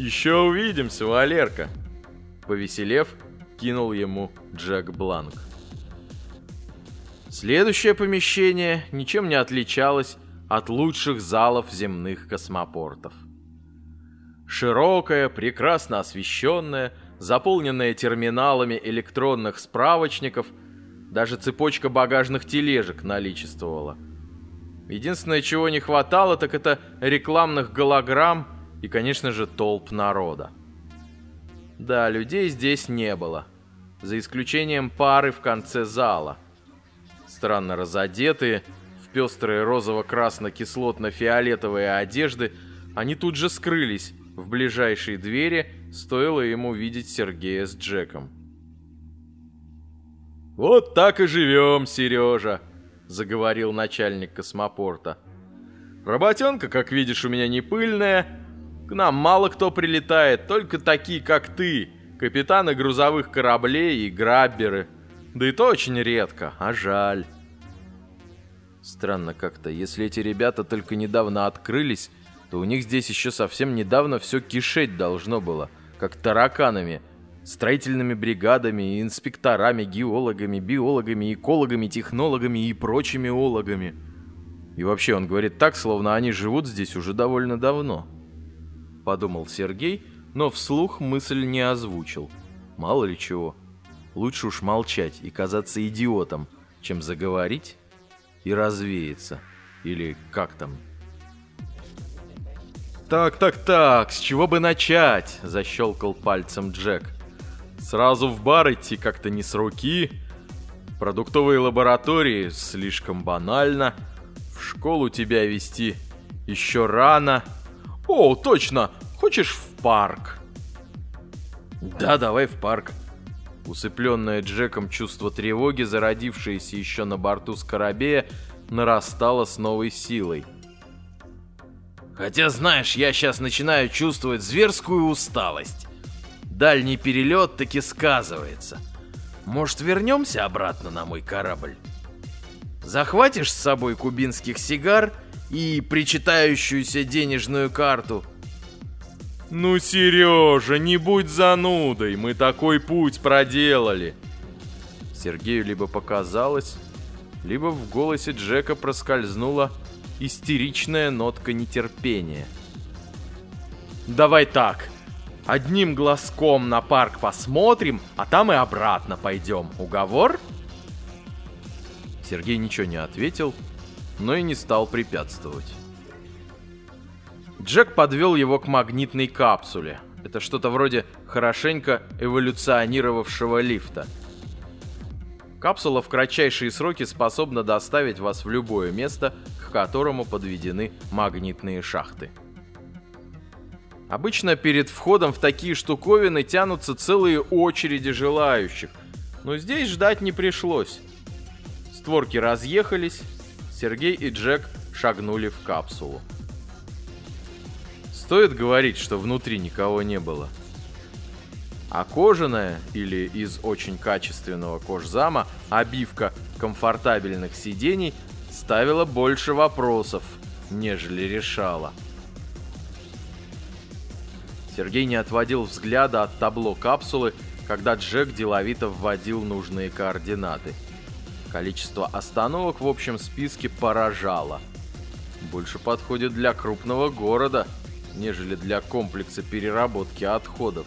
«Еще увидимся, Валерка!» Повеселев, кинул ему Джек Бланк. Следующее помещение ничем не отличалось от лучших залов земных космопортов. Широкое, прекрасно освещенное, заполненное терминалами электронных справочников, даже цепочка багажных тележек наличествовала. Единственное, чего не хватало, так это рекламных голограмм и, конечно же, толп народа. Да, людей здесь не было, за исключением пары в конце зала. Странно разодетые, в пестрые розово-красно-кислотно-фиолетовые одежды, они тут же скрылись в ближайшей двери, стоило ему видеть Сергея с Джеком. «Вот так и живем, Сережа», — заговорил начальник космопорта. «Работенка, как видишь, у меня не пыльная, к нам мало кто прилетает, только такие, как ты, капитаны грузовых кораблей и грабберы. Да и то очень редко, а жаль. Странно как-то, если эти ребята только недавно открылись, то у них здесь еще совсем недавно все кишеть должно было, как тараканами, строительными бригадами, инспекторами, геологами, биологами, экологами, технологами и прочими ологами. И вообще он говорит так, словно они живут здесь уже довольно давно. Подумал Сергей, но вслух мысль не озвучил. Мало ли чего. Лучше уж молчать и казаться идиотом, чем заговорить и развеяться. Или как там? «Так, так, так, с чего бы начать?» – защелкал пальцем Джек. «Сразу в бар идти как-то не с руки. Продуктовые лаборатории слишком банально. В школу тебя вести еще рано. О, точно, хочешь в парк?» «Да, давай в парк», Усыпленное Джеком чувство тревоги, зародившееся еще на борту Скоробея, нарастало с новой силой. «Хотя, знаешь, я сейчас начинаю чувствовать зверскую усталость. Дальний перелет таки сказывается. Может, вернемся обратно на мой корабль? Захватишь с собой кубинских сигар и причитающуюся денежную карту?» «Ну, Сережа, не будь занудой, мы такой путь проделали!» Сергею либо показалось, либо в голосе Джека проскользнула истеричная нотка нетерпения. «Давай так, одним глазком на парк посмотрим, а там и обратно пойдем. Уговор?» Сергей ничего не ответил, но и не стал препятствовать. Джек подвел его к магнитной капсуле. Это что-то вроде хорошенько эволюционировавшего лифта. Капсула в кратчайшие сроки способна доставить вас в любое место, к которому подведены магнитные шахты. Обычно перед входом в такие штуковины тянутся целые очереди желающих, но здесь ждать не пришлось. Створки разъехались, Сергей и Джек шагнули в капсулу. Стоит говорить, что внутри никого не было. А кожаная или из очень качественного кожзама обивка комфортабельных сидений ставила больше вопросов, нежели решала. Сергей не отводил взгляда от табло капсулы, когда Джек деловито вводил нужные координаты. Количество остановок в общем списке поражало. Больше подходит для крупного города – нежели для комплекса переработки отходов.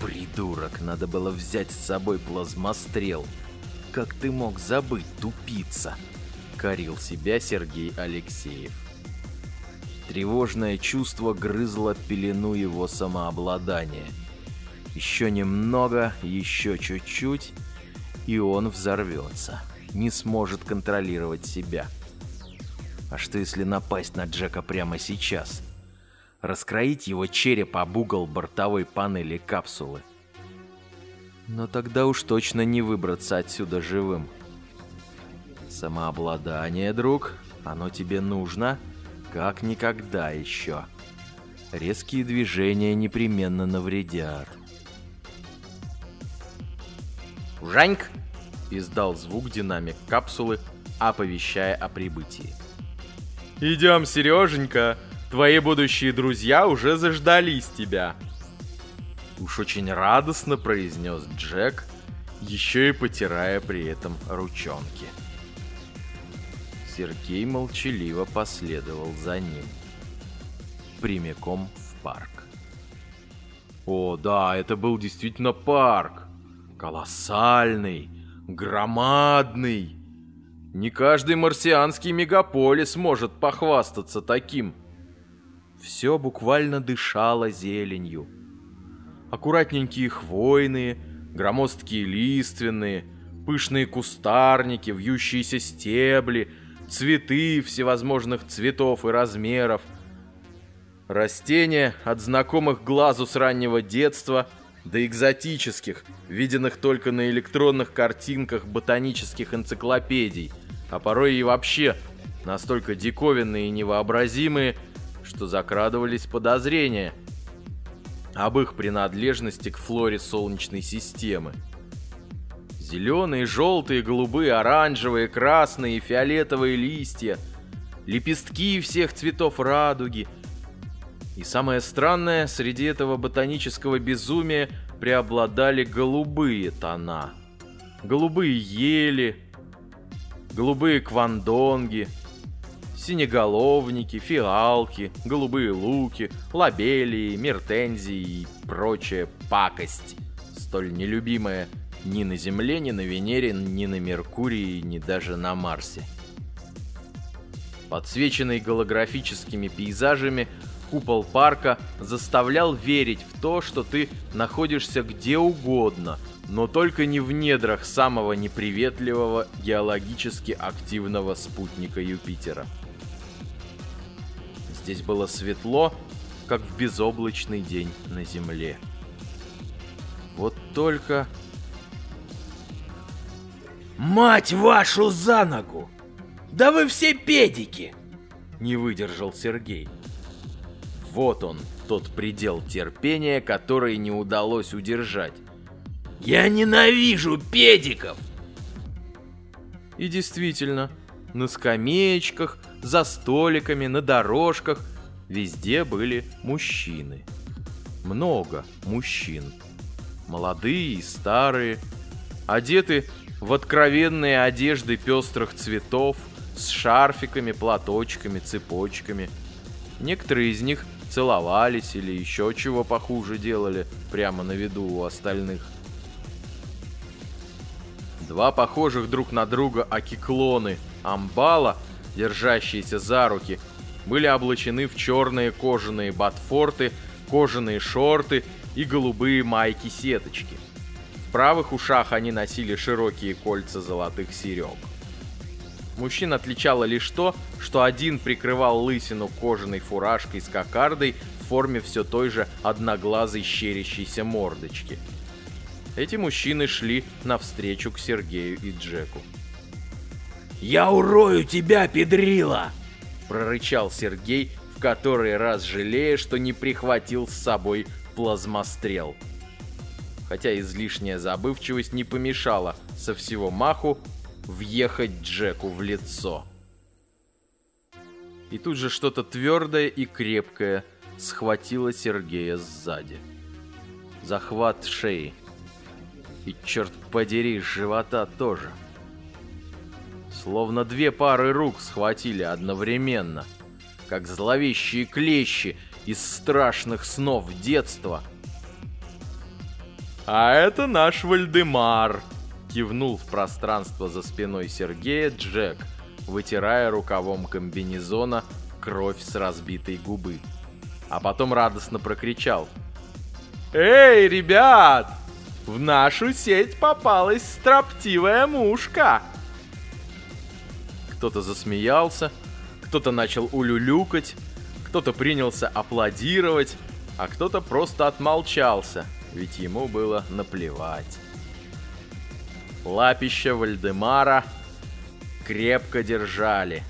Придурок, надо было взять с собой плазмострел. Как ты мог забыть, тупица? Корил себя Сергей Алексеев. Тревожное чувство грызло пелену его самообладания. Еще немного, еще чуть-чуть, и он взорвется. Не сможет контролировать себя. — а что если напасть на Джека прямо сейчас? Раскроить его череп об угол бортовой панели капсулы? Но тогда уж точно не выбраться отсюда живым. Самообладание, друг, оно тебе нужно, как никогда еще. Резкие движения непременно навредят. «Жаньк!» — издал звук динамик капсулы, оповещая о прибытии. «Идем, Сереженька, твои будущие друзья уже заждались тебя!» Уж очень радостно произнес Джек, еще и потирая при этом ручонки. Сергей молчаливо последовал за ним. Прямиком в парк. О, да, это был действительно парк. Колоссальный, громадный. Не каждый марсианский мегаполис может похвастаться таким. Все буквально дышало зеленью. Аккуратненькие хвойные, громоздкие лиственные, пышные кустарники, вьющиеся стебли, цветы всевозможных цветов и размеров, растения от знакомых глазу с раннего детства до экзотических, виденных только на электронных картинках ботанических энциклопедий, а порой и вообще настолько диковинные и невообразимые, что закрадывались подозрения об их принадлежности к флоре Солнечной системы. Зеленые, желтые, голубые, оранжевые, красные фиолетовые листья, лепестки всех цветов радуги. И самое странное, среди этого ботанического безумия преобладали голубые тона. Голубые ели, голубые квандонги, синеголовники, фиалки, голубые луки, лобелии, мертензии и прочая пакость, столь нелюбимая ни на Земле, ни на Венере, ни на Меркурии, ни даже на Марсе. Подсвеченный голографическими пейзажами, купол парка заставлял верить в то, что ты находишься где угодно, но только не в недрах самого неприветливого геологически активного спутника Юпитера. Здесь было светло, как в безоблачный день на Земле. Вот только... «Мать вашу за ногу! Да вы все педики!» Не выдержал Сергей. Вот он, тот предел терпения, который не удалось удержать. «Я ненавижу педиков!» И действительно, на скамеечках, за столиками, на дорожках везде были мужчины. Много мужчин. Молодые и старые, одеты в откровенные одежды пестрых цветов, с шарфиками, платочками, цепочками. Некоторые из них целовались или еще чего похуже делали прямо на виду у остальных. Два похожих друг на друга акиклоны амбала, держащиеся за руки, были облачены в черные кожаные ботфорты, кожаные шорты и голубые майки-сеточки. В правых ушах они носили широкие кольца золотых серег. Мужчин отличало лишь то, что один прикрывал лысину кожаной фуражкой с кокардой в форме все той же одноглазой щерящейся мордочки. Эти мужчины шли навстречу к Сергею и Джеку. «Я урою тебя, педрила!» прорычал Сергей, в который раз жалея, что не прихватил с собой плазмострел хотя излишняя забывчивость не помешала со всего маху въехать Джеку в лицо. И тут же что-то твердое и крепкое схватило Сергея сзади. Захват шеи. И, черт подери, живота тоже. Словно две пары рук схватили одновременно, как зловещие клещи из страшных снов детства — «А это наш Вальдемар!» Кивнул в пространство за спиной Сергея Джек, вытирая рукавом комбинезона кровь с разбитой губы. А потом радостно прокричал. «Эй, ребят! В нашу сеть попалась строптивая мушка!» Кто-то засмеялся, кто-то начал улюлюкать, кто-то принялся аплодировать, а кто-то просто отмолчался – ведь ему было наплевать. Лапища Вальдемара крепко держали.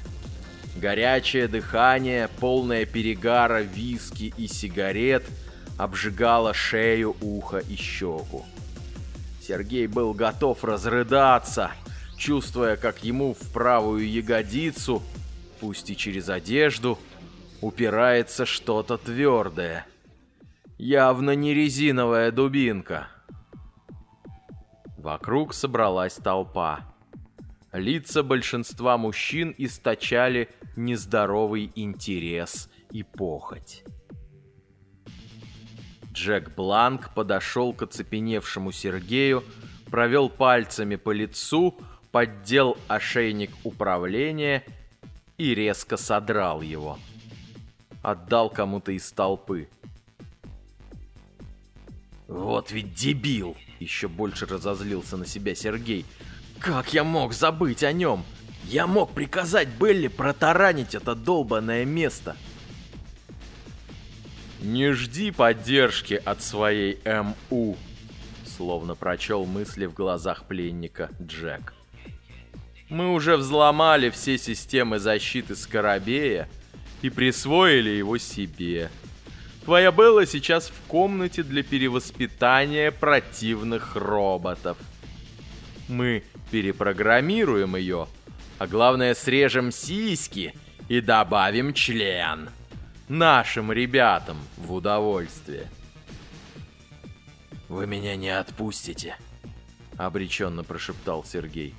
Горячее дыхание, полное перегара, виски и сигарет обжигало шею, ухо и щеку. Сергей был готов разрыдаться, чувствуя, как ему в правую ягодицу, пусть и через одежду, упирается что-то твердое. Явно не резиновая дубинка. Вокруг собралась толпа. Лица большинства мужчин источали нездоровый интерес и похоть. Джек Бланк подошел к оцепеневшему Сергею, провел пальцами по лицу, поддел ошейник управления и резко содрал его. Отдал кому-то из толпы. «Вот ведь дебил!» — еще больше разозлился на себя Сергей. «Как я мог забыть о нем? Я мог приказать Белли протаранить это долбанное место!» «Не жди поддержки от своей МУ», словно прочел мысли в глазах пленника Джек. «Мы уже взломали все системы защиты Скоробея и присвоили его себе». Твоя Белла сейчас в комнате для перевоспитания противных роботов. Мы перепрограммируем ее, а главное срежем сиськи и добавим член. Нашим ребятам в удовольствие. «Вы меня не отпустите», — обреченно прошептал Сергей.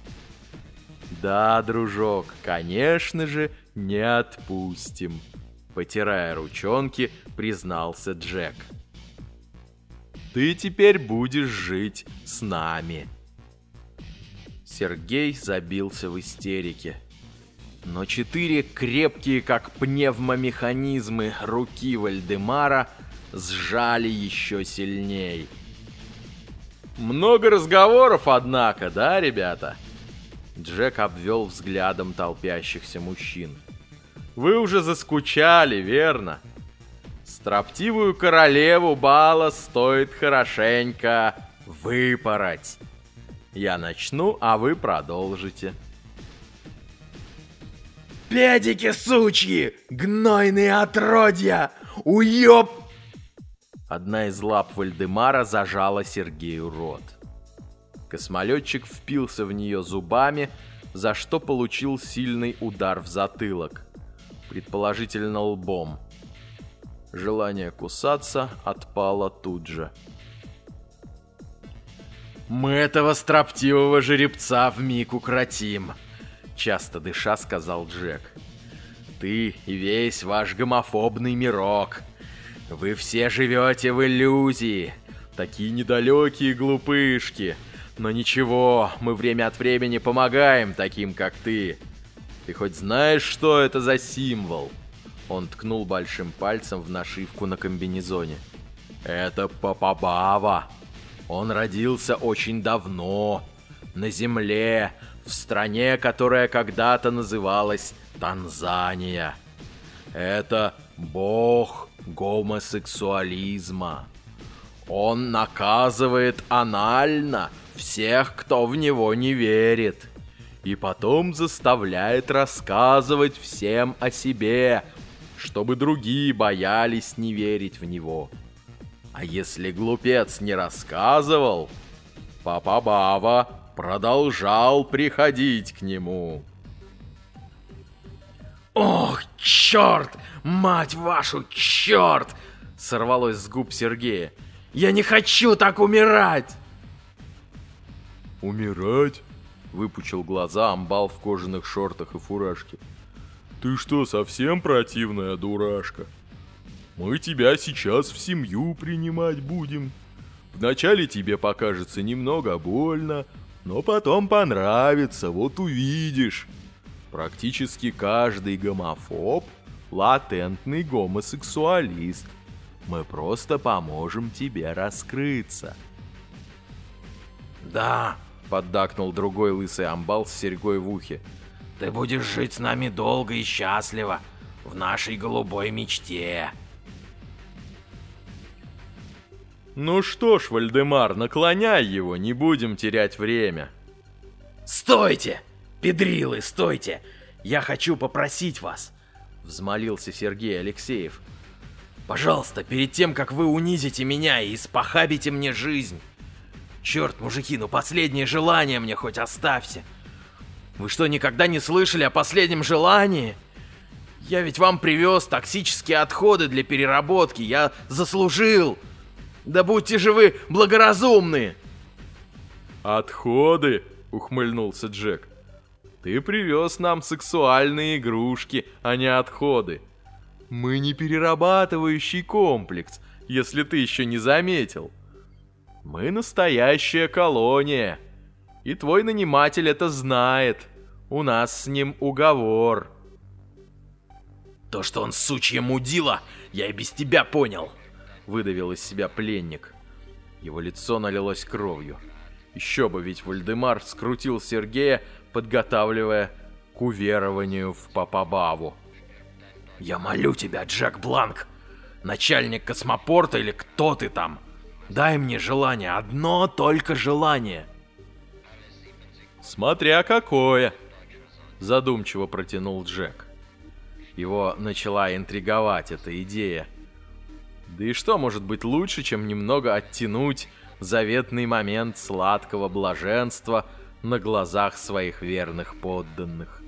«Да, дружок, конечно же, не отпустим», — потирая ручонки, признался Джек. «Ты теперь будешь жить с нами». Сергей забился в истерике. Но четыре крепкие, как пневмомеханизмы, руки Вальдемара сжали еще сильней. «Много разговоров, однако, да, ребята?» Джек обвел взглядом толпящихся мужчин. «Вы уже заскучали, верно? Строптивую королеву бала стоит хорошенько выпороть. Я начну, а вы продолжите». «Педики сучьи! Гнойные отродья! Уёб!» Одна из лап Вальдемара зажала Сергею рот. Космолетчик впился в нее зубами, за что получил сильный удар в затылок, предположительно лбом. Желание кусаться отпало тут же. «Мы этого строптивого жеребца вмиг укротим», — часто дыша сказал Джек. «Ты и весь ваш гомофобный мирок. Вы все живете в иллюзии. Такие недалекие глупышки. Но ничего, мы время от времени помогаем таким, как ты. Ты хоть знаешь, что это за символ?» Он ткнул большим пальцем в нашивку на комбинезоне. «Это Папабава. Он родился очень давно, на Земле, в стране, которая когда-то называлась Танзания. Это бог гомосексуализма. Он наказывает анально всех, кто в него не верит. И потом заставляет рассказывать всем о себе, чтобы другие боялись не верить в него. А если глупец не рассказывал, Папа Бава продолжал приходить к нему. «Ох, черт! Мать вашу, черт!» Сорвалось с губ Сергея. «Я не хочу так умирать!» «Умирать?» Выпучил глаза амбал в кожаных шортах и фуражке. «Ты что, совсем противная дурашка? Мы тебя сейчас в семью принимать будем. Вначале тебе покажется немного больно, но потом понравится, вот увидишь. Практически каждый гомофоб – латентный гомосексуалист. Мы просто поможем тебе раскрыться. «Да», — поддакнул другой лысый амбал с серьгой в ухе. «Ты будешь жить с нами долго и счастливо, в нашей голубой мечте». «Ну что ж, Вальдемар, наклоняй его, не будем терять время». «Стойте!» «Педрилы, стойте! Я хочу попросить вас!» Взмолился Сергей Алексеев. «Пожалуйста, перед тем, как вы унизите меня и испохабите мне жизнь! Черт, мужики, ну последнее желание мне хоть оставьте! Вы что, никогда не слышали о последнем желании? Я ведь вам привез токсические отходы для переработки, я заслужил! Да будьте же вы благоразумны!» «Отходы?» — ухмыльнулся Джек. Ты привез нам сексуальные игрушки, а не отходы. Мы не перерабатывающий комплекс, если ты еще не заметил. Мы настоящая колония. И твой наниматель это знает. У нас с ним уговор. То, что он сучья мудила, я и без тебя понял. Выдавил из себя пленник. Его лицо налилось кровью. Еще бы, ведь Вальдемар скрутил Сергея, подготавливая к уверованию в Папабаву. «Я молю тебя, Джек Бланк, начальник космопорта или кто ты там, дай мне желание, одно только желание!» «Смотря какое!» — задумчиво протянул Джек. Его начала интриговать эта идея. Да и что может быть лучше, чем немного оттянуть заветный момент сладкого блаженства — на глазах своих верных подданных.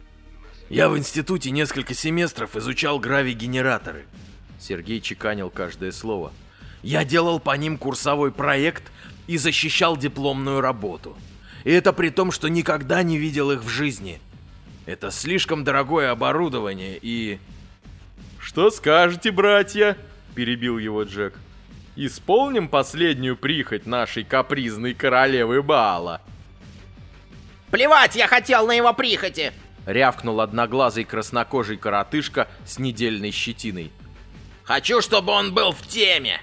Я в институте несколько семестров изучал гравигенераторы. Сергей чеканил каждое слово. Я делал по ним курсовой проект и защищал дипломную работу. И это при том, что никогда не видел их в жизни. Это слишком дорогое оборудование и... «Что скажете, братья?» – перебил его Джек. «Исполним последнюю прихоть нашей капризной королевы Бала». «Плевать я хотел на его прихоти!» — рявкнул одноглазый краснокожий коротышка с недельной щетиной. «Хочу, чтобы он был в теме!»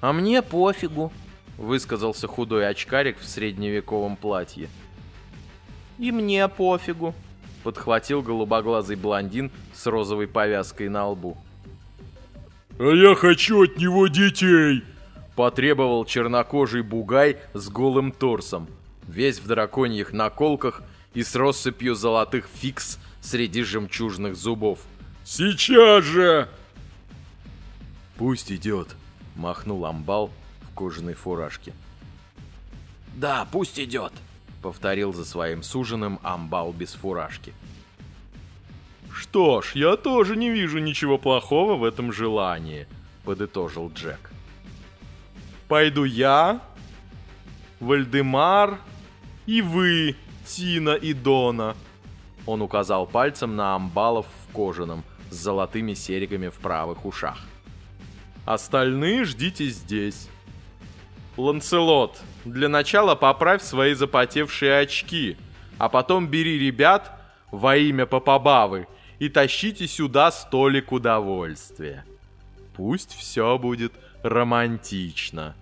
«А мне пофигу», — высказался худой очкарик в средневековом платье. «И мне пофигу», — подхватил голубоглазый блондин с розовой повязкой на лбу. «А я хочу от него детей!» Потребовал чернокожий бугай с голым торсом, весь в драконьих наколках и с россыпью золотых фикс среди жемчужных зубов. «Сейчас же!» «Пусть идет!» — махнул амбал в кожаной фуражке. «Да, пусть идет!» — повторил за своим суженым амбал без фуражки. «Что ж, я тоже не вижу ничего плохого в этом желании», — подытожил Джек. «Пойду я, Вальдемар и вы, Тина и Дона». Он указал пальцем на амбалов в кожаном с золотыми серьгами в правых ушах. «Остальные ждите здесь». «Ланселот, для начала поправь свои запотевшие очки, а потом бери ребят во имя Папабавы и тащите сюда столик удовольствия. Пусть все будет романтично.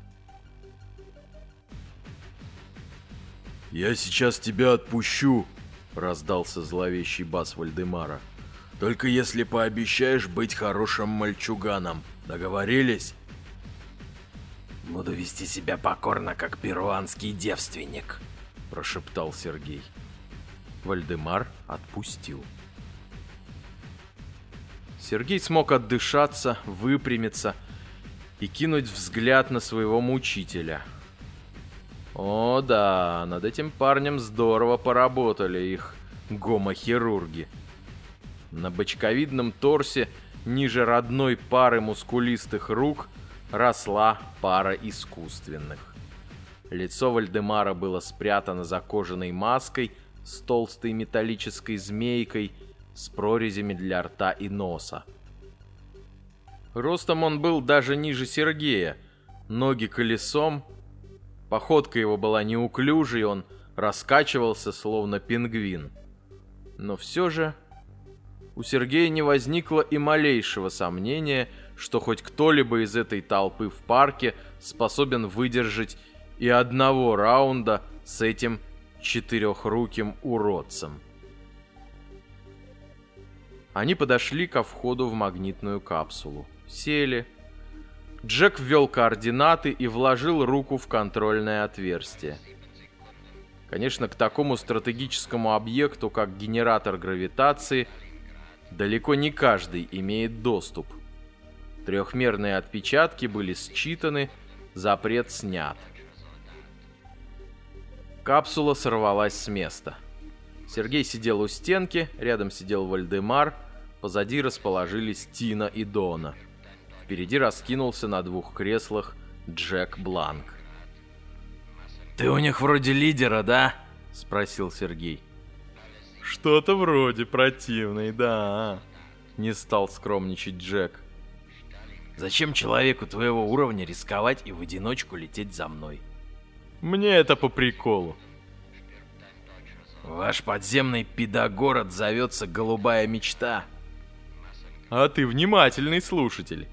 «Я сейчас тебя отпущу», — раздался зловещий бас Вальдемара. «Только если пообещаешь быть хорошим мальчуганом. Договорились?» «Буду вести себя покорно, как перуанский девственник», — прошептал Сергей. Вальдемар отпустил. Сергей смог отдышаться, выпрямиться и кинуть взгляд на своего мучителя. О да, над этим парнем здорово поработали их гомохирурги. На бочковидном торсе ниже родной пары мускулистых рук росла пара искусственных. Лицо Вальдемара было спрятано за кожаной маской с толстой металлической змейкой – с прорезями для рта и носа. Ростом он был даже ниже Сергея, ноги колесом, походка его была неуклюжей, он раскачивался, словно пингвин. Но все же у Сергея не возникло и малейшего сомнения, что хоть кто-либо из этой толпы в парке способен выдержать и одного раунда с этим четырехруким уродцем. Они подошли ко входу в магнитную капсулу. Сели. Джек ввел координаты и вложил руку в контрольное отверстие. Конечно, к такому стратегическому объекту, как генератор гравитации, далеко не каждый имеет доступ. Трехмерные отпечатки были считаны, запрет снят. Капсула сорвалась с места. Сергей сидел у стенки, рядом сидел Вальдемар, позади расположились Тина и Дона. Впереди раскинулся на двух креслах Джек Бланк. «Ты у них вроде лидера, да?» — спросил Сергей. «Что-то вроде противный, да», — не стал скромничать Джек. «Зачем человеку твоего уровня рисковать и в одиночку лететь за мной?» «Мне это по приколу», Ваш подземный педагород зовется «Голубая мечта». А ты внимательный слушатель.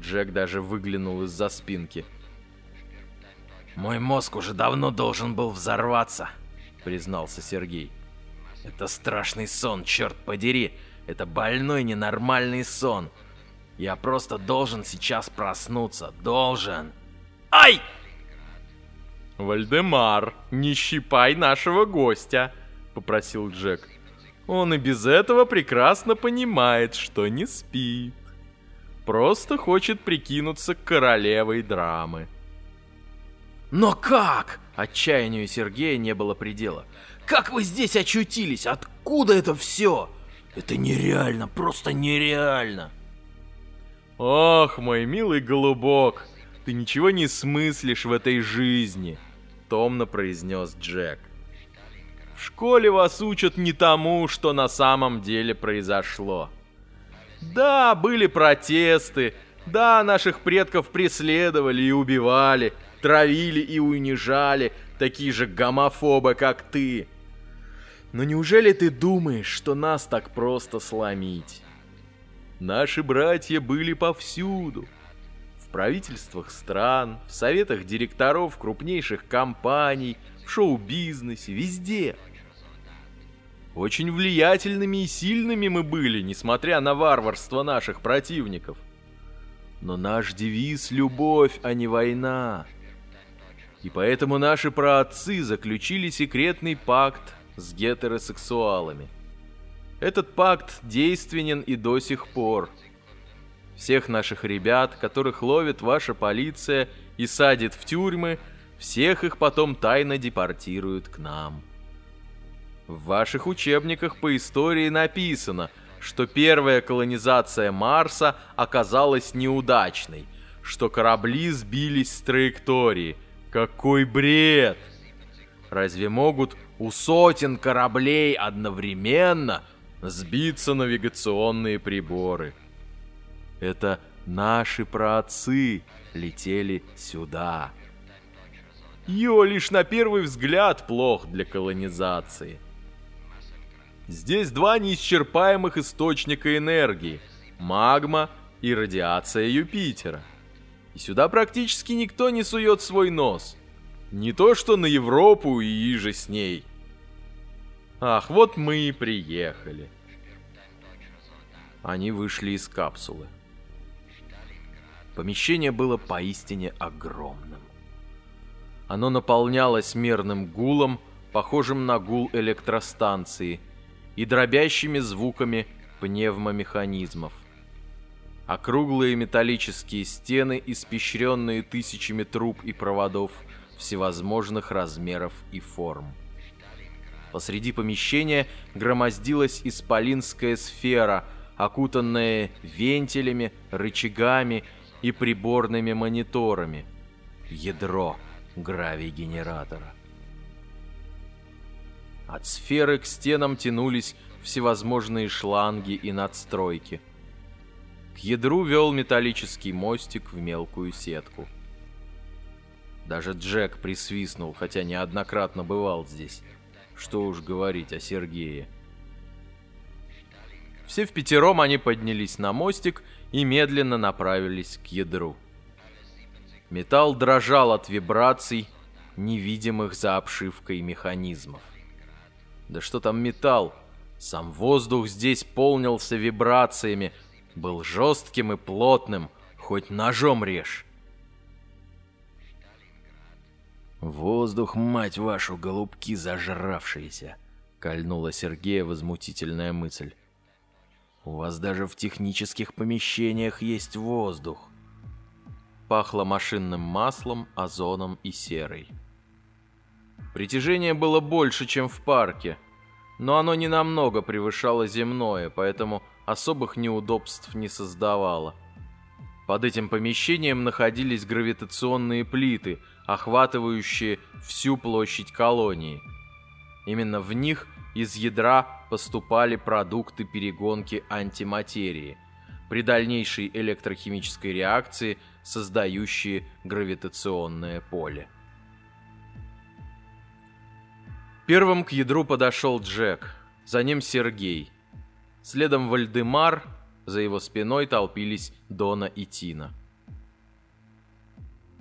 Джек даже выглянул из-за спинки. Мой мозг уже давно должен был взорваться, признался Сергей. Это страшный сон, черт подери. Это больной ненормальный сон. Я просто должен сейчас проснуться. Должен. Ай! Вальдемар, не щипай нашего гостя. — попросил Джек. «Он и без этого прекрасно понимает, что не спит. Просто хочет прикинуться королевой драмы». «Но как?» Отчаянию Сергея не было предела. «Как вы здесь очутились? Откуда это все? Это нереально, просто нереально!» «Ох, мой милый голубок, ты ничего не смыслишь в этой жизни!» Томно произнес Джек. В школе вас учат не тому, что на самом деле произошло. Да, были протесты, да, наших предков преследовали и убивали, травили и унижали, такие же гомофобы, как ты. Но неужели ты думаешь, что нас так просто сломить? Наши братья были повсюду. В правительствах стран, в советах директоров крупнейших компаний, в шоу-бизнесе, везде. Очень влиятельными и сильными мы были, несмотря на варварство наших противников. Но наш девиз — любовь, а не война. И поэтому наши праотцы заключили секретный пакт с гетеросексуалами. Этот пакт действенен и до сих пор. Всех наших ребят, которых ловит ваша полиция и садит в тюрьмы, всех их потом тайно депортируют к нам. В ваших учебниках по истории написано, что первая колонизация Марса оказалась неудачной, что корабли сбились с траектории. Какой бред! Разве могут у сотен кораблей одновременно сбиться навигационные приборы? Это наши праотцы летели сюда. Йо лишь на первый взгляд плох для колонизации. Здесь два неисчерпаемых источника энергии – магма и радиация Юпитера. И сюда практически никто не сует свой нос. Не то что на Европу и иже с ней. Ах, вот мы и приехали. Они вышли из капсулы. Помещение было поистине огромным. Оно наполнялось мерным гулом, похожим на гул электростанции – и дробящими звуками пневмомеханизмов. Округлые металлические стены, испещренные тысячами труб и проводов всевозможных размеров и форм. Посреди помещения громоздилась исполинская сфера, окутанная вентилями, рычагами и приборными мониторами. Ядро гравий-генератора. От сферы к стенам тянулись всевозможные шланги и надстройки. К ядру вел металлический мостик в мелкую сетку. Даже Джек присвистнул, хотя неоднократно бывал здесь. Что уж говорить о Сергее. Все в пятером они поднялись на мостик и медленно направились к ядру. Металл дрожал от вибраций, невидимых за обшивкой механизмов. Да что там металл? Сам воздух здесь полнился вибрациями, был жестким и плотным, хоть ножом режь. «Воздух, мать вашу, голубки зажравшиеся!» — кольнула Сергея возмутительная мысль. «У вас даже в технических помещениях есть воздух!» Пахло машинным маслом, озоном и серой. Притяжение было больше, чем в парке, но оно не намного превышало земное, поэтому особых неудобств не создавало. Под этим помещением находились гравитационные плиты, охватывающие всю площадь колонии. Именно в них из ядра поступали продукты перегонки антиматерии, при дальнейшей электрохимической реакции, создающие гравитационное поле. Первым к ядру подошел Джек, за ним Сергей. Следом Вальдемар, за его спиной толпились Дона и Тина.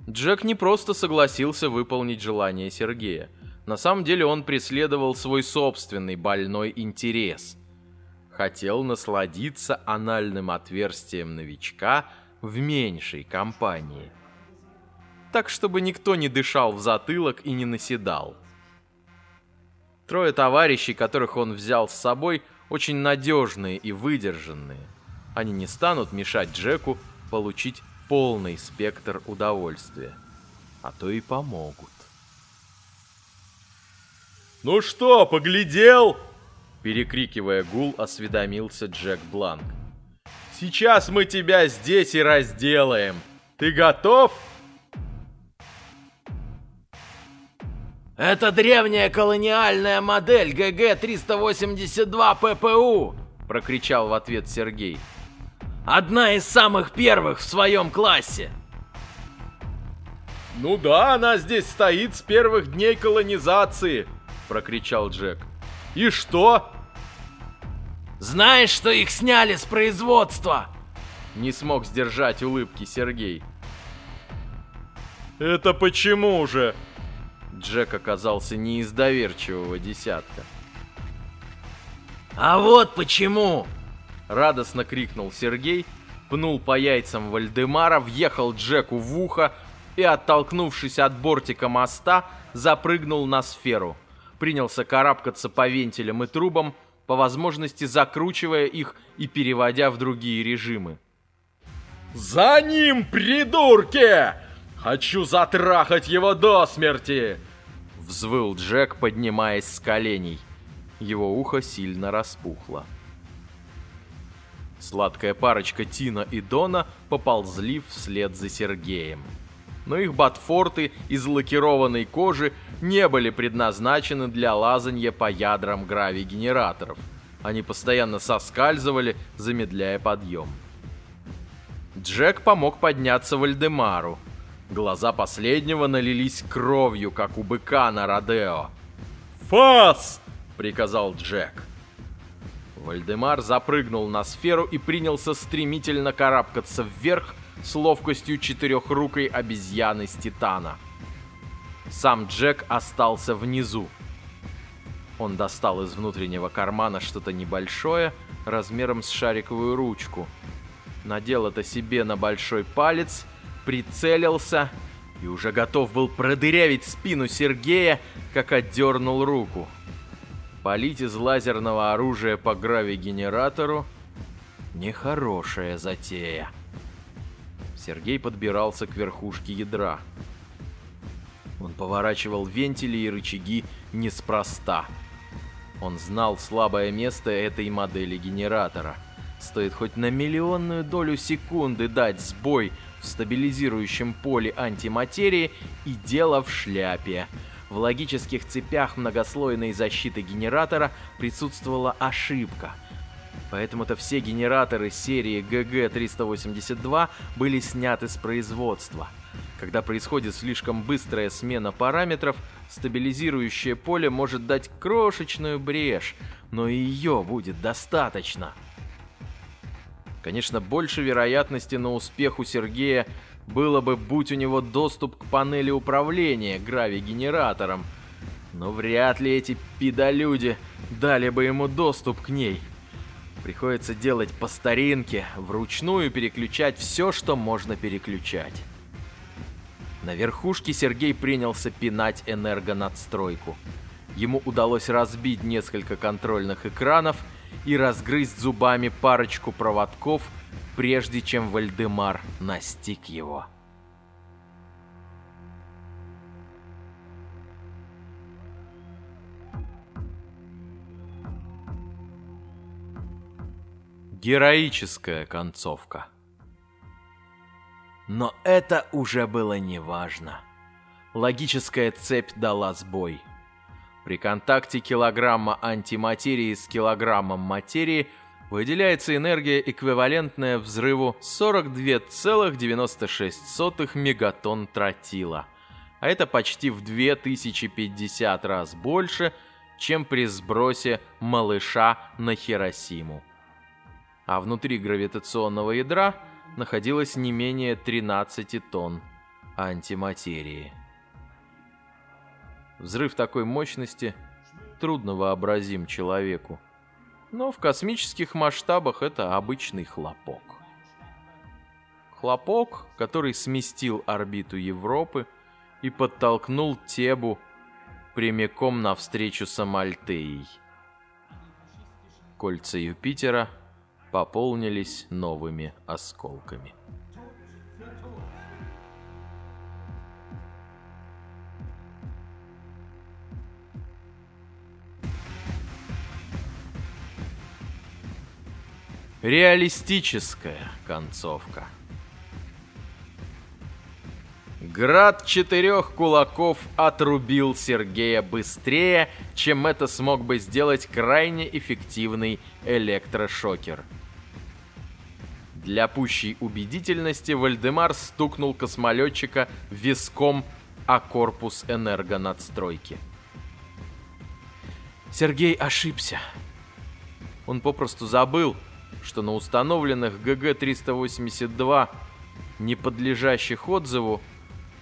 Джек не просто согласился выполнить желание Сергея. На самом деле он преследовал свой собственный больной интерес. Хотел насладиться анальным отверстием новичка в меньшей компании. Так, чтобы никто не дышал в затылок и не наседал. Трое товарищей, которых он взял с собой, очень надежные и выдержанные. Они не станут мешать Джеку получить полный спектр удовольствия. А то и помогут. «Ну что, поглядел?» Перекрикивая гул, осведомился Джек Бланк. «Сейчас мы тебя здесь и разделаем. Ты готов?» Это древняя колониальная модель ГГ-382 ППУ, прокричал в ответ Сергей. Одна из самых первых в своем классе. «Ну да, она здесь стоит с первых дней колонизации!» — прокричал Джек. «И что?» «Знаешь, что их сняли с производства?» Не смог сдержать улыбки Сергей. «Это почему же?» Джек оказался не из доверчивого десятка. «А вот почему!» Радостно крикнул Сергей, пнул по яйцам Вальдемара, въехал Джеку в ухо и, оттолкнувшись от бортика моста, запрыгнул на сферу. Принялся карабкаться по вентилям и трубам, по возможности закручивая их и переводя в другие режимы. «За ним, придурки! Хочу затрахать его до смерти!» Взвыл Джек, поднимаясь с коленей. Его ухо сильно распухло. Сладкая парочка Тина и Дона поползли вслед за Сергеем. Но их ботфорты из лакированной кожи не были предназначены для лазанья по ядрам гравий-генераторов. Они постоянно соскальзывали, замедляя подъем. Джек помог подняться Вальдемару. Глаза последнего налились кровью, как у быка на Родео. «Фас!» — приказал Джек. Вальдемар запрыгнул на сферу и принялся стремительно карабкаться вверх с ловкостью четырехрукой обезьяны с Титана. Сам Джек остался внизу. Он достал из внутреннего кармана что-то небольшое, размером с шариковую ручку. Надел это себе на большой палец прицелился и уже готов был продырявить спину Сергея, как отдернул руку. Полить из лазерного оружия по гравигенератору — нехорошая затея. Сергей подбирался к верхушке ядра. Он поворачивал вентили и рычаги неспроста. Он знал слабое место этой модели генератора. Стоит хоть на миллионную долю секунды дать сбой в стабилизирующем поле антиматерии и дело в шляпе. В логических цепях многослойной защиты генератора присутствовала ошибка. Поэтому-то все генераторы серии GG382 были сняты с производства. Когда происходит слишком быстрая смена параметров, стабилизирующее поле может дать крошечную брешь, но и ее будет достаточно. Конечно, больше вероятности на успех у Сергея было бы, будь у него доступ к панели управления грави-генератором. Но вряд ли эти пидолюди дали бы ему доступ к ней. Приходится делать по старинке, вручную переключать все, что можно переключать. На верхушке Сергей принялся пинать энергонадстройку. Ему удалось разбить несколько контрольных экранов и разгрызть зубами парочку проводков, прежде чем Вальдемар настиг его. Героическая концовка. Но это уже было неважно. Логическая цепь дала сбой. При контакте килограмма антиматерии с килограммом материи выделяется энергия, эквивалентная взрыву 42,96 мегатонн тротила. А это почти в 2050 раз больше, чем при сбросе малыша на Хиросиму. А внутри гравитационного ядра находилось не менее 13 тонн антиматерии. Взрыв такой мощности трудно вообразим человеку. Но в космических масштабах это обычный хлопок. Хлопок, который сместил орбиту Европы и подтолкнул Тебу прямиком навстречу с Амальтеей. Кольца Юпитера пополнились новыми осколками. Реалистическая концовка. Град четырех кулаков отрубил Сергея быстрее, чем это смог бы сделать крайне эффективный электрошокер. Для пущей убедительности Вальдемар стукнул космолетчика виском о корпус энергонадстройки. Сергей ошибся. Он попросту забыл, что на установленных ГГ-382, не подлежащих отзыву,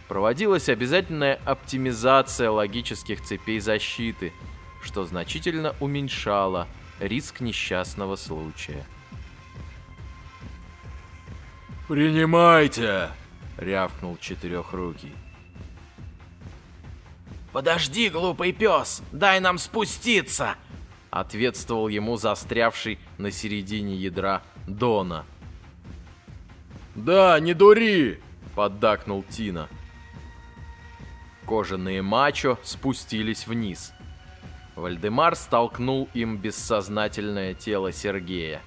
проводилась обязательная оптимизация логических цепей защиты, что значительно уменьшало риск несчастного случая. «Принимайте!» — рявкнул четырехрукий. Подожди, глупый пес, дай нам спуститься! Ответствовал ему застрявший на середине ядра Дона. «Да, не дури!» — поддакнул Тина. Кожаные мачо спустились вниз. Вальдемар столкнул им бессознательное тело Сергея.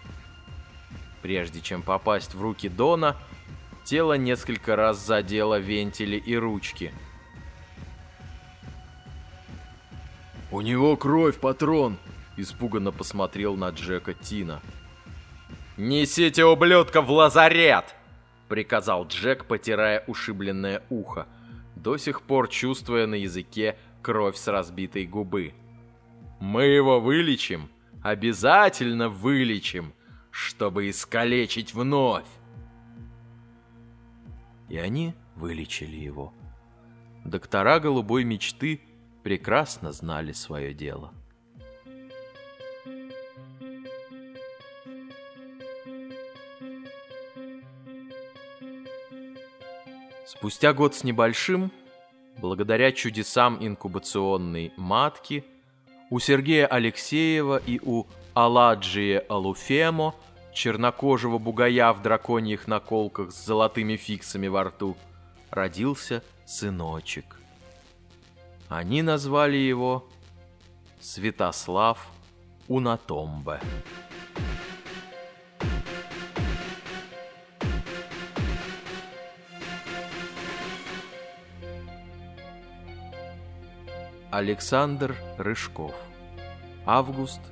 Прежде чем попасть в руки Дона, тело несколько раз задело вентили и ручки. «У него кровь, патрон!» — испуганно посмотрел на Джека Тина. «Несите ублюдка в лазарет!» — приказал Джек, потирая ушибленное ухо, до сих пор чувствуя на языке кровь с разбитой губы. «Мы его вылечим, обязательно вылечим!» чтобы искалечить вновь. И они вылечили его. Доктора голубой мечты прекрасно знали свое дело. Спустя год с небольшим, благодаря чудесам инкубационной матки, у Сергея Алексеева и у Аладжия Алуфемо, чернокожего бугая в драконьих наколках с золотыми фиксами во рту, родился сыночек. Они назвали его Святослав Унатомбе. Александр Рыжков. Август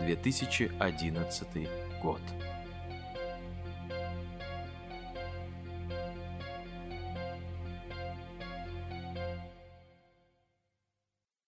2011 год.